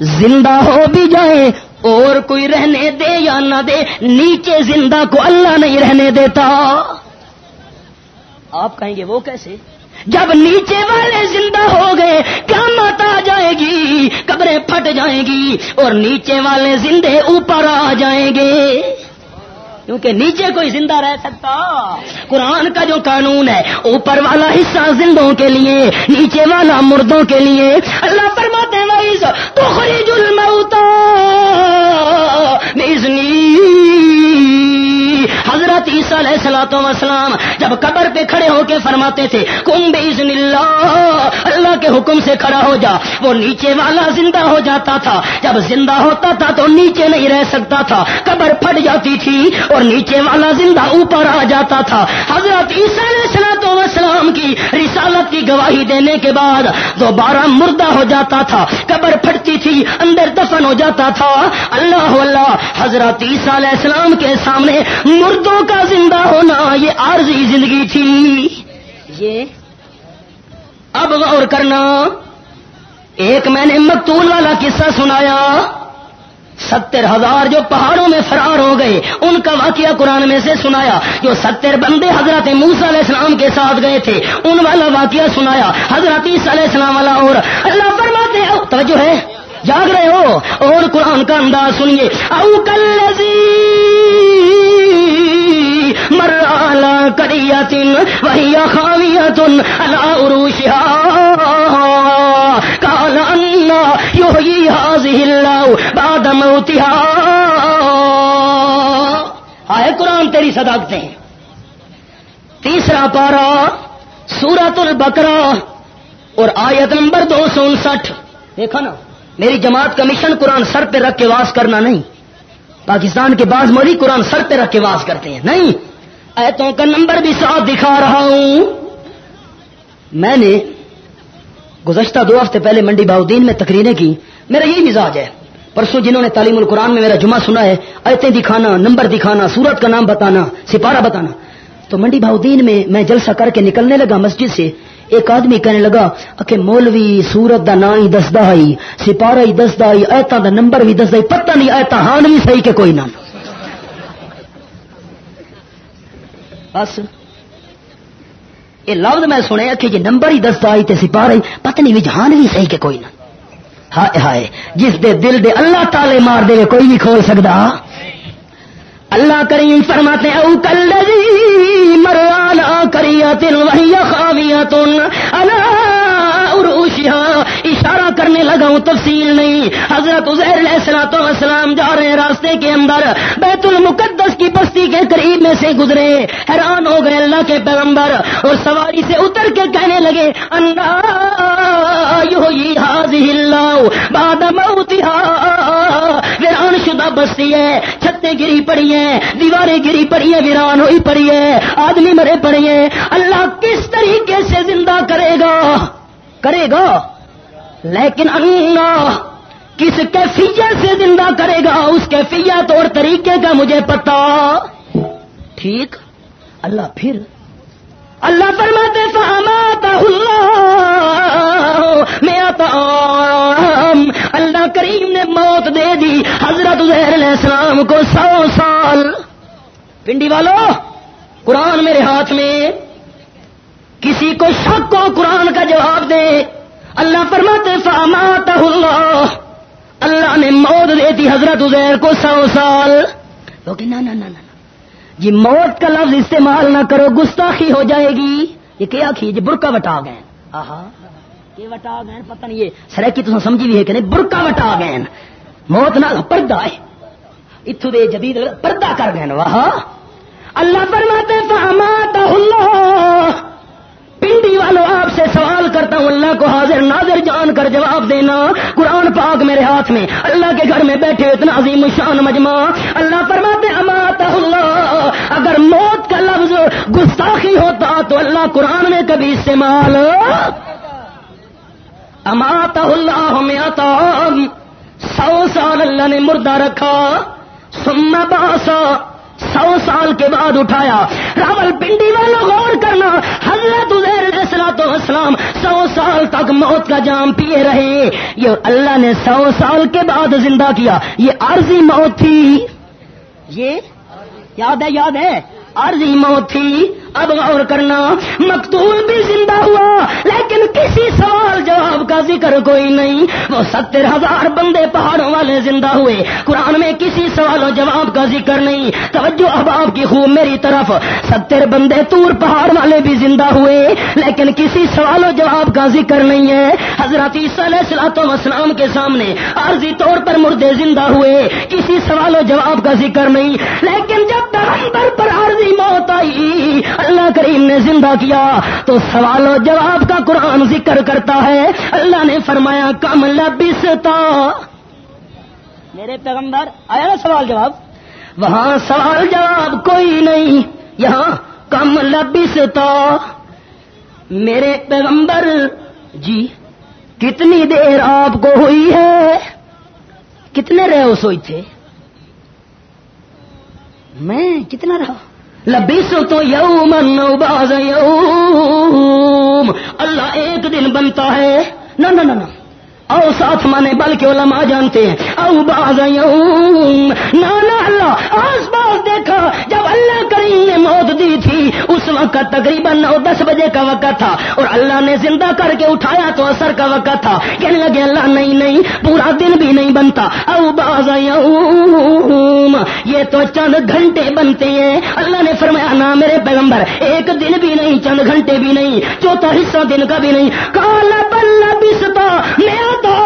زندہ ہو بھی جائے اور کوئی رہنے دے یا نہ دے، نیچے زندہ کو اللہ نہیں رہنے دیتا۔ آپ کہیں گے وہ کیسے؟ جب نیچے والے زندہ ہو گئے کیا مت آ جائے گی، قبریں پھٹ جائیں گی اور نیچے والے زندے اوپر آ جائیں گے۔ کیونکہ نیچے کوئی زندہ رہ سکتا۔ قرآن کا جو قانون ہے، اوپر والا حصہ زندوں کے لیے، نیچے والا مردوں کے لیے۔ اللہ فرماتے ہیں تو خریج الموتا حضرت عیسیٰ علیہ سلاۃ وسلام جب قبر پہ کھڑے ہو کے فرماتے تھے کم بزن اللہ اللہ کے حکم سے کھڑا ہو جا۔ وہ نیچے والا زندہ ہو جاتا تھا۔ جب زندہ ہوتا تھا تو نیچے نہیں رہ سکتا تھا۔ قبر پھٹ جاتی تھی اور نیچے والا زندہ اوپر آ جاتا تھا۔ حضرت عیسیٰ علیہ سلاۃ وسلام کی، رسالت کی گواہی دینے کے بعد دوبارہ مردہ ہو جاتا تھا، قبر پھٹتی تھی، اندر دفن ہو جاتا تھا۔ اللہ اللہ حضرت عیسیٰ علیہ السلام کے سامنے مردوں کا زندہ ہونا یہ عارضی زندگی تھی۔ یہ اب غور کرنا، ایک میں نے مکتول والا قصہ سنایا۔ ستر ہزار جو پہاڑوں میں فرار ہو گئے، ان کا واقعہ قرآن میں سے سنایا، جو ستر بندے حضرت موسا علیہ السلام کے ساتھ گئے تھے، ان والا واقعہ سنایا، حضرت عیسیٰ علیہ السلام والا اور اللہ فرماتے توجہ ہے، جاگ رہے ہو، اور قرآن کا انداز سنیے، او کل مرا کریا تن وہی خاویہ تن اللہ عروشہ کال یو آئے قرآن تیری صداقتیں. تیسرا پارا سورت البکرا اور آیت نمبر دو سو انسٹھ. دیکھا نا، میری جماعت کا مشن قرآن سر پہ رکھ کے واس کرنا نہیں۔ پاکستان کے بعض مولی قرآن سر پہ رکھ کے واس کرتے ہیں۔ نہیں ایتوں کا نمبر بھی صاف دکھا رہا ہوں۔ میں نے گزشتہ دو ہفتے پہلے منڈی باؤدین میں تقریریں کی۔ میرا یہی مزاج ہے۔ پرسوں جنہوں نے تعلیم القرآن میں میرا جمعہ سنا ہے ایتیں دکھانا، نمبر دکھانا، سورت کا نام بتانا، سپارہ بتانا۔ تو منڈی باؤدین میں میں جلسہ کر کے نکلنے لگا مسجد سے۔ ایک آدمی کہنے لگا کہ مولوی، سورت دا نا ہی دسدا ہی سپارہ ہی دسدا ہی ایتا دا نمبر بھی دسدا پتہ نہیں ایتا ہان بھی صحیح کہ کوئی نہ بس یہ لفظ میں سنیا کہ جی نمبر ہی دستا آئی تے سپاہ ہی پتہ نہیں جہان بھی صحیح کہ کوئی نہ۔ ہائے ہائے، جس دے دل دے اللہ تعالی مار دے کوئی بھی کھول سکتا اللہ کریم فرماتے او کل مرانا کریا تن وہی خاویہ تن اشارہ کرنے لگا ہوں، تفصیل نہیں۔ حضرت عزیر وسلام جا رہے ہیں راستے کے اندر۔ بیت المقدس کی بستی کے قریب میں سے گزرے۔ حیران ہو گئے اللہ کے پیغمبر اور سواری سے اتر کے کہنے لگے باد ویران شدہ بستی ہے، چھتیں گری پڑی ہیں، دیواریں گری پڑی ہیں، ویران ہوئی پڑی ہے، آدمی مرے پڑی ہیں۔ اللہ کس طریقے سے زندہ کرے گا؟ کرے گا؟ لیکن اللہ کس کیفیت سے زندہ کرے گا؟ اس کیفیت اور طریقے کا مجھے پتا ٹھیک؟ اللہ پھر اللہ فرماتے میں اللہ کریم نے موت دے دی حضرت علیہ السلام کو سو سال۔ پنڈی والو، قرآن میرے ہاتھ میں، کسی کو شک کو قرآن کا جواب دے۔ اللہ فرماتے فامات اللہ اللہ نے موت دیتی حضرت ازیر کو سو سال۔ نا نا نا نا جی موت کا لفظ استعمال نہ کرو، گستاخی ہو جائے گی۔ یہ کیا کی جی برکا وٹا گئے۔ آہا۔ یہ وٹا گئے؟ پتہ نہیں یہ سرکی تو سمجھی بھی ہے کہ نہیں؟ برکا وٹا گئے۔ موت نہ پردہ ہے۔ اتو دے جدید پردہ کر گئے۔ واہ اللہ فرماتے فامات اللہ پنڈی والوں آپ سے سوال کرتا ہوں، اللہ کو حاضر ناظر جان کر جواب دینا۔ قرآن پاک میرے ہاتھ میں، اللہ کے گھر میں بیٹھے اتنا عظیم شان مجمع۔ اللہ فرماتے امات اللہ۔ اگر موت کا لفظ گستاخی ہوتا تو اللہ قرآن میں کبھی استعمال۔ امات اللہ میں آتا سو سال اللہ نے مردہ رکھا سننا باسا سو سال کے بعد اٹھایا۔ راول پنڈی والا غور کرنا، حضرت تو اسلام سو سال تک موت کا جام پیے رہے۔ یہ اللہ نے سو سال کے بعد زندہ کیا۔ یہ عارضی موت تھی۔ یہ یاد ہے یاد ہے۔ عارضی موت تھی، اب غور کرنا مقتول بھی زندہ ہوا، لیکن کسی سوال جواب کا ذکر کوئی نہیں۔ وہ ستر ہزار بندے پہاڑوں والے زندہ ہوئے۔ قرآن میں کسی سوال و جواب کا ذکر نہیں۔ توجہ اب آپ کی خوب میری طرف۔ ستر بندے تور پہاڑ والے بھی زندہ ہوئے، لیکن کسی سوال و جواب کا ذکر نہیں ہے۔ حضرت سلاط وسلام کے سامنے عارضی طور پر مردے زندہ ہوئے۔ کسی سوال و جواب کا ذکر نہیں، لیکن پیغمبر پر عارضی موت آئی۔ اللہ کریم نے زندہ کیا۔ تو سوال و جواب کا قرآن ذکر کرتا ہے۔ اللہ نے فرمایا، کم لبستا۔ میرے پیغمبر، آیا نا سوال جواب؟ وہاں سوال جواب کوئی نہیں۔ یہاں، کم لبستا۔ میرے پیغمبر جی کتنی دیر آپ کو ہوئی ہے؟ کتنے رہے ہو سوئی تھے؟ میں کتنا رہا؟ لبیس تو یوم باز یوم۔ اللہ ایک دن بنتا ہے۔ نہ نہ نہ او ساتھ مانے، بلکہ علماء جانتے ہیں۔ او باز نہ، اللہ۔ آس پاس دیکھا، جب اللہ کریم نے موت دی تھی، اس وقت تقریباً نو دس بجے کا وقت تھا، اور اللہ نے زندہ کر کے اٹھایا تو اثر کا وقت تھا۔ کہنے لگے، اللہ نہیں نہیں، پورا دن بھی نہیں بنتا۔ او باز یہ تو چند گھنٹے بنتے ہیں۔ اللہ نے فرمایا نا میرے پیغمبر، ایک دن بھی نہیں، چند گھنٹے بھی نہیں، چوتھا حصہ دن کا بھی نہیں۔ کالا بلّہ بستا میں تو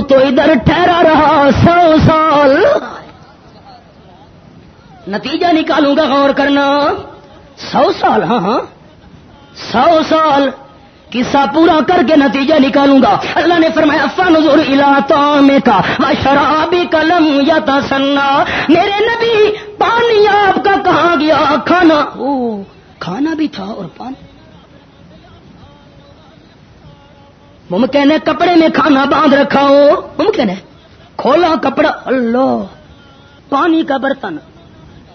تو ادھر ٹھہرا رہا سو سال۔ نتیجہ نکالوں گا، غور کرنا۔ سو سال ہاں ہاں۔ سو سال۔ قصہ پورا کر کے نتیجہ نکالوں گا۔ اللہ نے فرمایا فن میں کا شرابی قلم یا تسنا میرے نبی، پانی آپ کا کہاں گیا؟ کھانا۔ او کھانا بھی تھا اور پانی۔ ممکن ہے کپڑے میں کھانا باندھ رکھا ہو۔ ممکن ہے کھولا کپڑا۔ اللہ، پانی کا برتن۔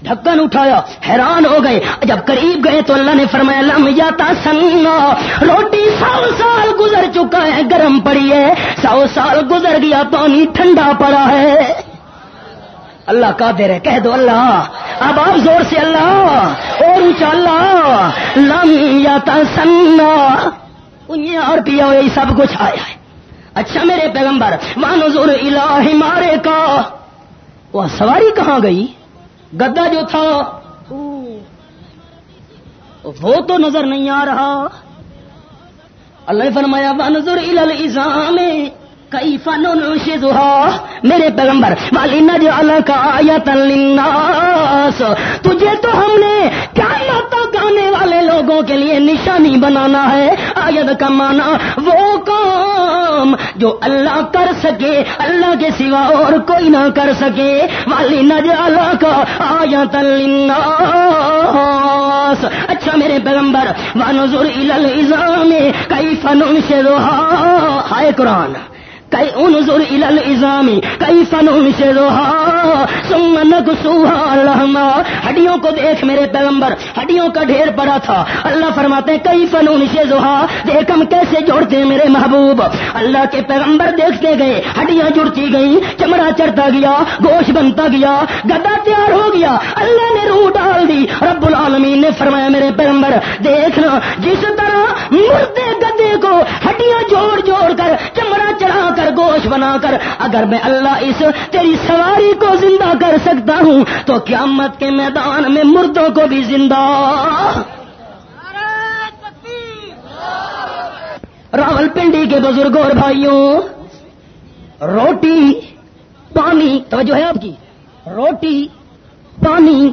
ڈھکن اٹھایا، حیران ہو گئے۔ جب قریب گئے تو اللہ نے فرمایا، لم جاتا سنگا روٹی سو سال گزر چکا ہے، گرم پڑی ہے۔ سو سال گزر گیا، پانی ٹھنڈا پڑا ہے۔ اللہ کا دے رہے کہہ دو اللہ۔ اب آپ زور سے، اللہ۔ اور اونچا اللہ لم جاتا سنگا اور پیا ہوئے سب کچھ آیا ہے۔ اچھا میرے پیغمبر مانوزور الہ مارے کا وہ سواری کہاں گئی؟ گدا جو تھا۔ وہ تو نظر نہیں آ رہا۔ اللہ نے فرمایا بانظر الزام کئی فن میرے پیغمبر، والی نجال کا آیت للناس۔ تجھے تو ہم نے کیا تک آنے والے لوگوں کے لیے نشانی بنانا ہے۔ آیت کا مانا وہ کام جو اللہ کر سکے، اللہ کے سوا اور کوئی نہ کر سکے۔ والی نجال کا آیت للناس۔ اچھا میرے پیغمبر وانظر الى الازام کئی فن سے ہائے قرآن۔ انظر الى الازام، کئی فنون سے روحا سمنک سوہا لہما ہڈیوں کو دیکھ میرے پیغمبر، ہڈیوں کا ڈھیر پڑا تھا۔ اللہ فرماتے کئی فنون سے دیکھ ہم کیسے جوڑتے ہیں میرے محبوب۔ اللہ کے پیغمبر دیکھتے گئے، ہڈیاں جڑتی گئی چمڑا چڑھتا گیا، گوشت بنتا گیا، گدا تیار ہو گیا۔ اللہ نے روح ڈال دی۔ رب العالمین نے فرمایا، میرے پیغمبر، دیکھنا، جس طرح بنا کر اگر میں اللہ اس تیری سواری کو زندہ کر سکتا ہوں، تو قیامت کے میدان میں مردوں کو بھی زندہ۔ راول پنڈی کے بزرگوں اور بھائیوں، روٹی، پانی، توجہ ہے آپ کی، روٹی، پانی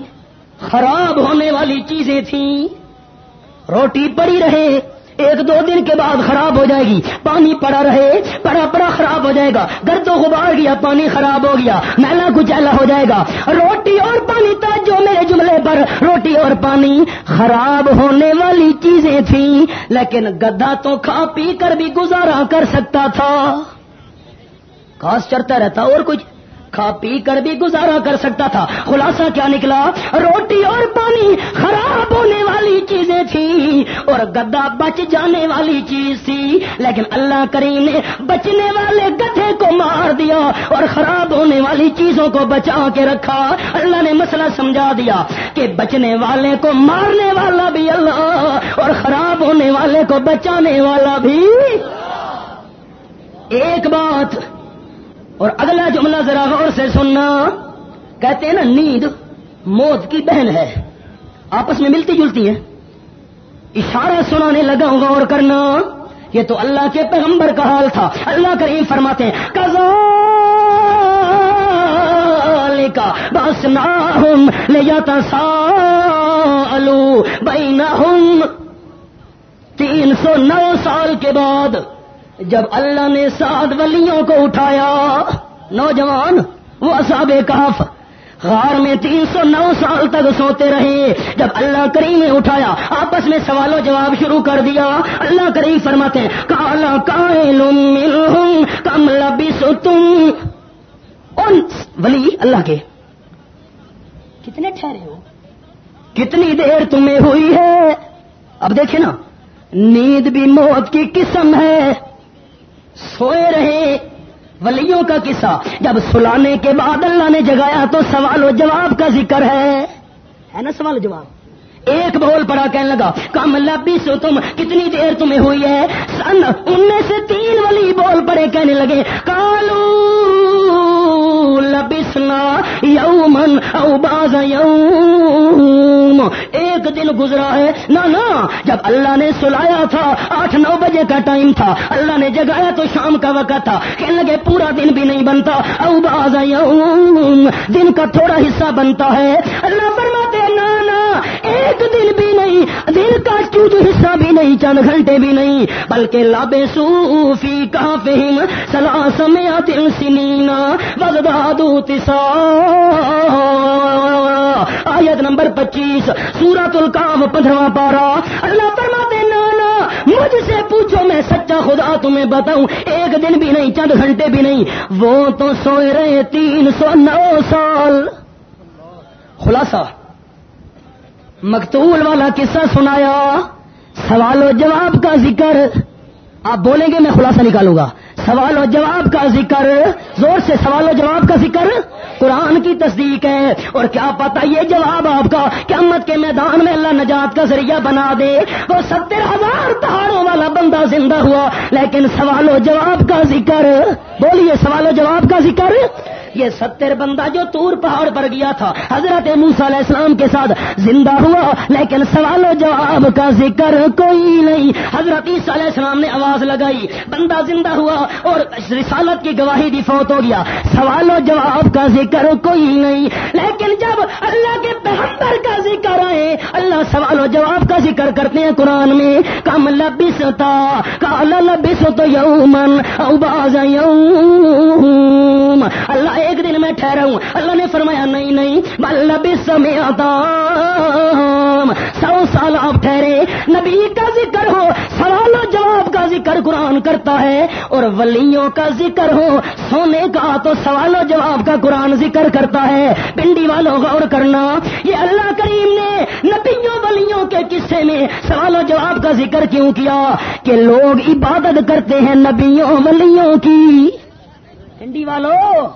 خراب ہونے والی چیزیں تھیں۔ روٹی پڑی رہے ایک دو دن کے بعد خراب ہو جائے گی۔ پانی پڑا رہے، پڑا پڑا خراب ہو جائے گا۔ گرد و غبار گیا، پانی خراب ہو گیا۔ میلا کچیلا ہو جائے گا۔ روٹی اور پانی تھا جو میرے جملے پر۔ روٹی اور پانی خراب ہونے والی چیزیں تھیں، لیکن گدا تو کھا پی کر بھی گزارا کر سکتا تھا۔ کاس چڑھتا رہتا اور کچھ۔ کھا پی کر بھی گزارا کر سکتا تھا۔ خلاصہ کیا نکلا؟ روٹی اور پانی خراب ہونے والی چیزیں تھی اور گدا بچ جانے والی چیز تھی۔ لیکن اللہ کریم نے بچنے والے گدھے کو مار دیا اور خراب ہونے والی چیزوں کو بچا کے رکھا۔ اللہ نے مسئلہ سمجھا دیا کہ بچنے والے کو مارنے والا بھی اللہ اور خراب ہونے والے کو بچانے والا بھی۔ ایک بات اور اگلا جملہ ذرا غور سے سننا۔ کہتے ہیں نا نیند موت کی بہن ہے۔ آپس میں ملتی جلتی ہے۔ اشارہ سنانے لگا غور کرنا۔ یہ تو اللہ کے پیغمبر کا حال تھا۔ اللہ کریم فرماتے ہیں کزا کا بس نہ لے جاتا سالو بین تین سو نو سال کے بعد جب اللہ نے سات ولیوں کو اٹھایا، نوجوان، وہ اصاب کاف غار میں تین سو نو سال تک سوتے رہے۔ جب اللہ کریم نے اٹھایا، آپس میں سوال و جواب شروع کر دیا۔ اللہ کریم فرماتے ہیں، کالا کم لبی سو تم ولی اللہ کے، کتنے ٹھہرے ہو؟ کتنی دیر تمہیں ہوئی ہے؟ اب دیکھیں نا، نیند بھی موت کی قسم ہے۔ سوئے رہے ولیوں کا قصہ۔ جب سلانے کے بعد اللہ نے جگایا تو سوال و جواب کا ذکر ہے۔ ہے نا سوال و جواب؟ ایک بول پڑا کہنے لگا، کم لبی سو تم، کتنی دیر تمہیں ہوئی ہے؟ سن، ان میں سے تین ولی بول پڑے کہنے لگے کالو لبسنا یومن او باز یوم۔ ایک دن گزرا ہے۔ نہ نہ، جب اللہ نے سلایا تھا، آٹھ، نو بجے کا ٹائم تھا۔ اللہ نے جگایا تو شام کا وقت تھا۔ کہنے لگے، پورا دن بھی نہیں بنتا۔ او باز یوم۔ دن کا تھوڑا حصہ بنتا ہے۔ اللہ فرما ایک دن بھی نہیں دن کا چوج حصہ بھی نہیں، چند گھنٹے بھی نہیں، بلکہ لابے صوفی کافہم سلاسمیات سنینا وزدادو تسا آیت نمبر پچیس سورت القام پندرہ پارا۔ اللہ فرماتے نانا مجھ سے پوچھو، میں سچا خدا تمہیں بتاؤں، ایک دن بھی نہیں، چند گھنٹے بھی نہیں، وہ تو سوئے رہے تین سو نو سال۔ خلاصہ۔ مقتول والا قصہ سنایا۔ سوال و جواب کا ذکر۔ آپ بولیں گے میں خلاصہ نکالوں گا۔ سوال و جواب کا ذکر۔ زور سے سوال و جواب کا ذکر۔ قرآن کی تصدیق ہے۔ اور کیا پتا یہ جواب آپ کا قیامت کے میدان میں اللہ نجات کا ذریعہ بنا دے۔ وہ ستر ہزار پہاڑوں والا بندہ زندہ ہوا۔ لیکن سوال و جواب کا ذکر۔ بولیے سوال و جواب کا ذکر۔ یہ ستر بندہ جو تور پہاڑ پر گیا تھا، حضرت موسا علیہ السلام کے ساتھ زندہ ہوا، لیکن سوال و جواب کا ذکر کوئی نہیں۔ حضرت عیسیٰ علیہ السلام نے آواز لگائی، بندہ زندہ ہوا اور رسالت کی گواہی دی فوت ہو گیا۔ سوال و جواب کا ذکر کوئی نہیں، لیکن جب اللہ کے پیغمبر کا ذکر آئے، اللہ سوال و جواب کا ذکر کرتے ہیں قرآن میں۔ کم لبستا کالا لبس تو یومن، او باز یوم۔ اللہ ایک دن میں ٹھہرا ہوں۔ اللہ نے فرمایا، نہیں نہیں بل بھی سمے آتا سو سال آپ ٹھہرے، نبی کا ذکر ہو، سوال و جواب کا ذکر قرآن کرتا ہے، اور ولیوں کا ذکر ہو، سونے کا تو سوال و جواب کا قرآن ذکر کرتا ہے۔ پنڈی والوں غور کرنا، یہ اللہ کریم نے نبیوں، ولیوں کے قصے میں سوال و جواب کا ذکر کیوں کیا؟ کہ لوگ عبادت کرتے ہیں نبیوں، ولیوں کی۔ پنڈی والوں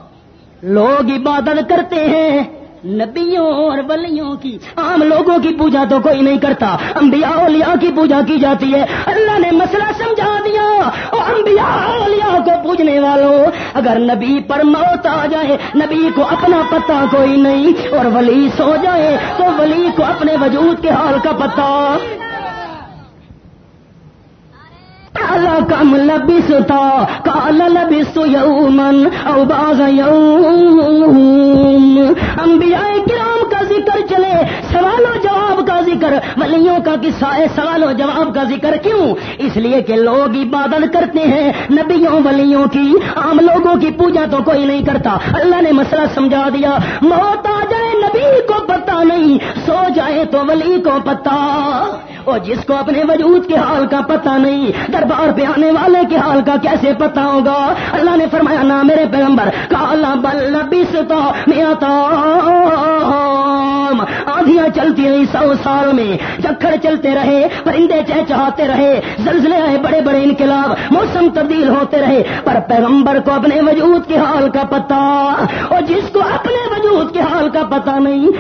لوگ عبادت کرتے ہیں۔ نبیوں اور ولیوں کی، عام لوگوں کی پوجا تو کوئی نہیں کرتا۔ انبیاء اولیاء کی پوجا کی جاتی ہے۔ اللہ نے مسئلہ سمجھا دیا۔ اور انبیاء اولیاء کو پوجنے والوں، اگر نبی پر موت آ جائے، نبی کو اپنا پتہ کوئی نہیں اور ولی سو جائے، تو ولی کو اپنے وجود کے حال کا پتہ۔ کم لبستا کالا لبس یومن او باز یوم۔ انبیاء کرام کا ذکر چلے سوال و جواب کا ذکر۔ ولیوں کا قصہ ہے سوال و جواب کا ذکر کیوں؟ اس لیے کہ لوگ عبادت کرتے ہیں، نبیوں، ولیوں کی، عام لوگوں کی پوجا تو کوئی نہیں کرتا۔ اللہ نے مسئلہ سمجھا دیا، موت آ جائے، نبی کو پتا نہیں، سو جائے تو ولی کو پتا اور جس کو اپنے وجود کے حال کا پتا نہیں، دربار پہ آنے والے کے حال کا کیسے پتا ہوگا؟ اللہ نے فرمایا، نا میرے پیغمبر کالا بل میں میاتا آدھیاں چلتی رہی سو سال میں چکر چلتے رہے، پرندے چہچہاتے رہے، زلزلے آئے بڑے بڑے انقلاب، موسم تبدیل ہوتے رہے، پر پیغمبر کو اپنے وجود کے حال کا پتا اور جس کو اپنے وجود کے حال کا پتا نہیں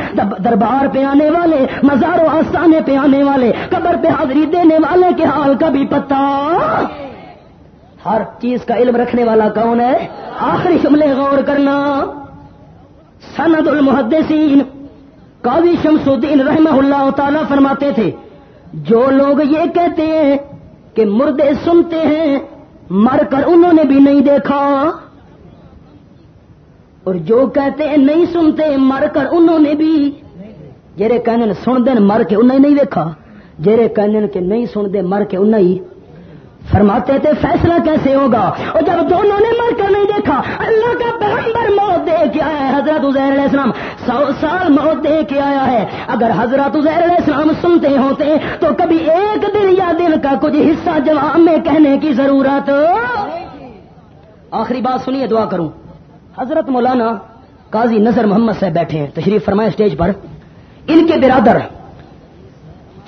دربار پہ آنے والے، مزار و آستانے پہ آنے والے، قبر پہ حاضری دینے والے کے حال کا بھی پتا ہر چیز کا علم رکھنے والا کون ہے؟ آخری شملے غور کرنا۔ سند المحدثین۔ قاضی شمس الدین رحمہ اللہ تعالی فرماتے تھے، جو لوگ یہ کہتے ہیں کہ مردے سنتے ہیں، مر کر انہوں نے بھی نہیں دیکھا۔ اور جو کہتے ہیں نہیں سنتے، مر کر انہوں نے بھی۔ جہے کہ سن دین مر کے انہیں نہیں دیکھا جہے کہ نہیں سن دے، مر کے انہیں فرماتے تھے، فیصلہ کیسے ہوگا؟ اور جب دونوں نے مر کر نہیں دیکھا، اللہ کا پیغمبر موت دے کے آیا ہے، حضرت عزیر علیہ السلام سو سال موت دے کے آیا ہے۔ اگر حضرت عزیر علیہ السلام سنتے ہوتے تو کبھی ایک دن یا دن کا کچھ حصہ جواب میں کہنے کی ضرورت۔ آخری بات سنیے، دعا کروں۔ حضرت مولانا قاضی نظر محمد صاحب بیٹھے ہیں، تشریف فرمائے اسٹیج پر۔ ان کے برادر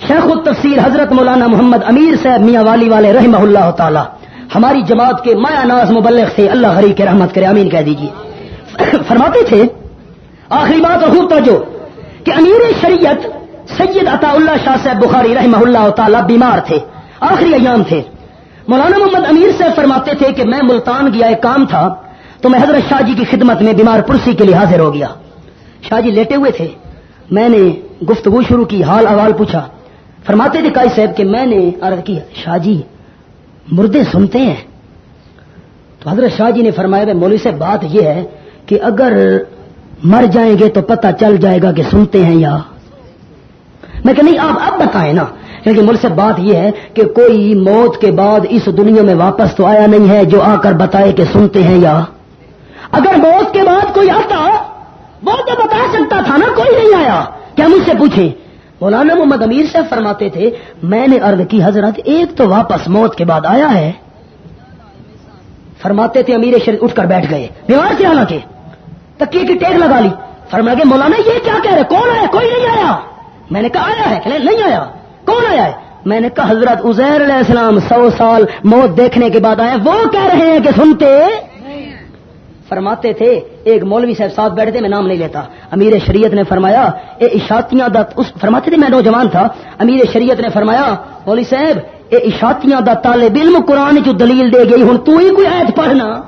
شیخ التفسیر حضرت مولانا محمد امیر صاحب میاں والی والے رحمہ اللہ تعالی، ہماری جماعت کے مایا ناز مبلغ سے اللہ غری کے رحمت کرے امین کہہ دیجیے فرماتے تھے، آخری بات اور خوب توجہ، کہ امیر شریعت سید عطا اللہ شاہ صاحب بخاری رحمہ اللہ تعالی بیمار تھے، آخری ایام تھے۔ مولانا محمد امیر صاحب فرماتے تھے کہ میں ملتان گیا، ایک کام تھا، تو میں حضرت شاہ جی کی خدمت میں بیمار پرسی کے لیے حاضر ہو گیا۔ شاہ جی لیٹے ہوئے تھے، میں نے گفتگو شروع کی، حال احوال پوچھا۔ فرماتے تھے کائی صاحب کہ میں نے عرض کی شاہ جی مردے سنتے ہیں۔ تو حضرت شاہ جی نے فرمایا مولوی سے بات یہ ہے کہ اگر مر جائیں گے تو پتہ چل جائے گا کہ سنتے ہیں یا۔ میں کہ نہیں، آپ اب بتائیں نا۔ کیونکہ مجھ سے بات یہ ہے کہ کوئی موت کے بعد اس دنیا میں واپس تو آیا نہیں ہے جو آ کر بتائے کہ سنتے ہیں یا۔ اگر موت کے بعد کوئی آتا، وہ تو بتا سکتا تھا نا، کوئی نہیں آیا۔ کیا مجھ سے پوچھیں؟ مولانا محمد امیر صاحب فرماتے تھے، میں نے ارد کی، حضرت ایک تو واپس موت کے بعد آیا ہے۔ فرماتے تھے، امیر شریف اٹھ کر بیٹھ گئے۔ بیمار سے حالانکہ تکی کی ٹیک لگا لی۔ فرما کے مولانا، یہ کیا کہہ رہے کون آیا؟ کوئی نہیں آیا۔ میں نے کہا، آیا ہے۔ کہ نہیں آیا۔ کون آیا ہے؟ میں نے کہا، حضرت عزیر علیہ السلام سو سال موت دیکھنے کے بعد آئے وہ کہہ رہے ہیں کہ سنتے فرماتے تھے، ایک مولوی صاحب ساتھ بیٹھے تھے میں نام نہیں لیتا۔ امیر شریعت نے فرمایا، اے اشاتیاں دا اس فرماتے تھے میں نوجوان تھا، امیر شریعت نے فرمایا، مولوی صاحب، اے اشاتیاں دا طالب علم قرآن جو دلیل دے گئی ہوں تو ہی کوئی آیت پڑھنا۔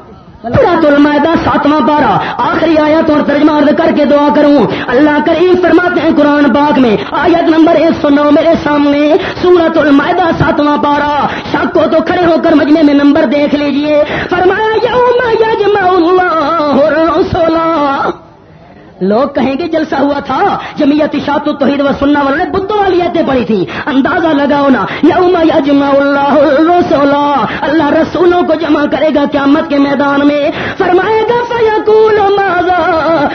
المائدہ ساتواں پارا، آخری آیت اور ترجمہ عرض کر کے دعا کروں۔ اللہ کریم فرماتے ہیں قرآن پاک میں، آیت نمبر ایک سو نو میرے سامنے سورت المائدہ ساتواں پارا۔ شک کو تو کھڑے ہو کر مجمے میں نمبر دیکھ لیجیے۔ فرمایا، یوم یجمع اللہ رسولہ لوگ کہیں گے جلسہ ہوا تھا، جمعیت اشاعت توحید و سننا والوں نے بدھوں والی ایتیں پڑی تھی اندازہ لگاؤ نا، یوم یجمع اللہ الرسول اللہ رسولوں کو جمع کرے گا قیامت کے میدان میں۔ فرمائے گا، فیقول ماذا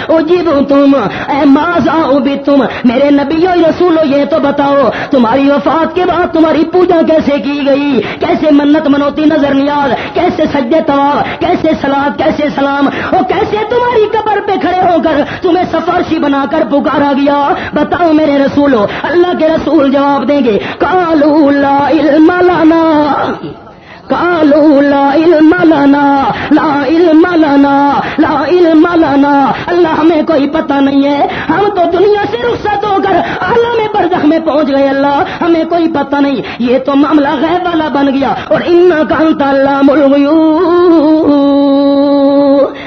اجیب تم اے ماذا ابی تم میرے نبی و رسولو یہ تو بتاؤ، تمہاری وفات کے بعد تمہاری پوجا کیسے کی گئی؟ کیسے منت منوتی نظر نیاز؟ کیسے سجدے طواف؟ کیسے سلاد کیسے سلام؟ اور کیسے تمہاری قبر پہ کھڑے ہو کر تمہیں سفارشی بنا کر پکارا گیا۔ بتاؤ میرے رسولو، اللہ کے رسول جواب دیں گے۔ کالو لا علم لنا۔ کالو لا علم لنا۔ لا علم لنا۔ لا علم لنا۔ اللہ ہمیں کوئی پتہ نہیں ہے۔ ہم تو دنیا سے رخصت ہو کر عالم برزخ میں پہنچ گئے اللہ۔ ہمیں کوئی پتہ نہیں۔ یہ تو معاملہ غیب والا بن گیا۔ اور ان کا انت اللہ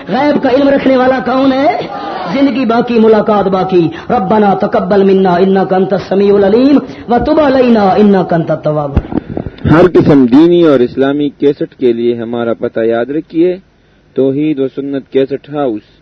غیب کا علم رکھنے والا کون ہے؟ زندگی باقی، ملاقات باقی. ربنا تقبل منا ان کنت سمیع العلیم. و تب علینا ان کنت التواب
ہر قسم دینی اور اسلامی کیسٹ کے لیے ہمارا پتہ یاد رکھیے۔ توحید و سنت کیسٹ ہاؤس۔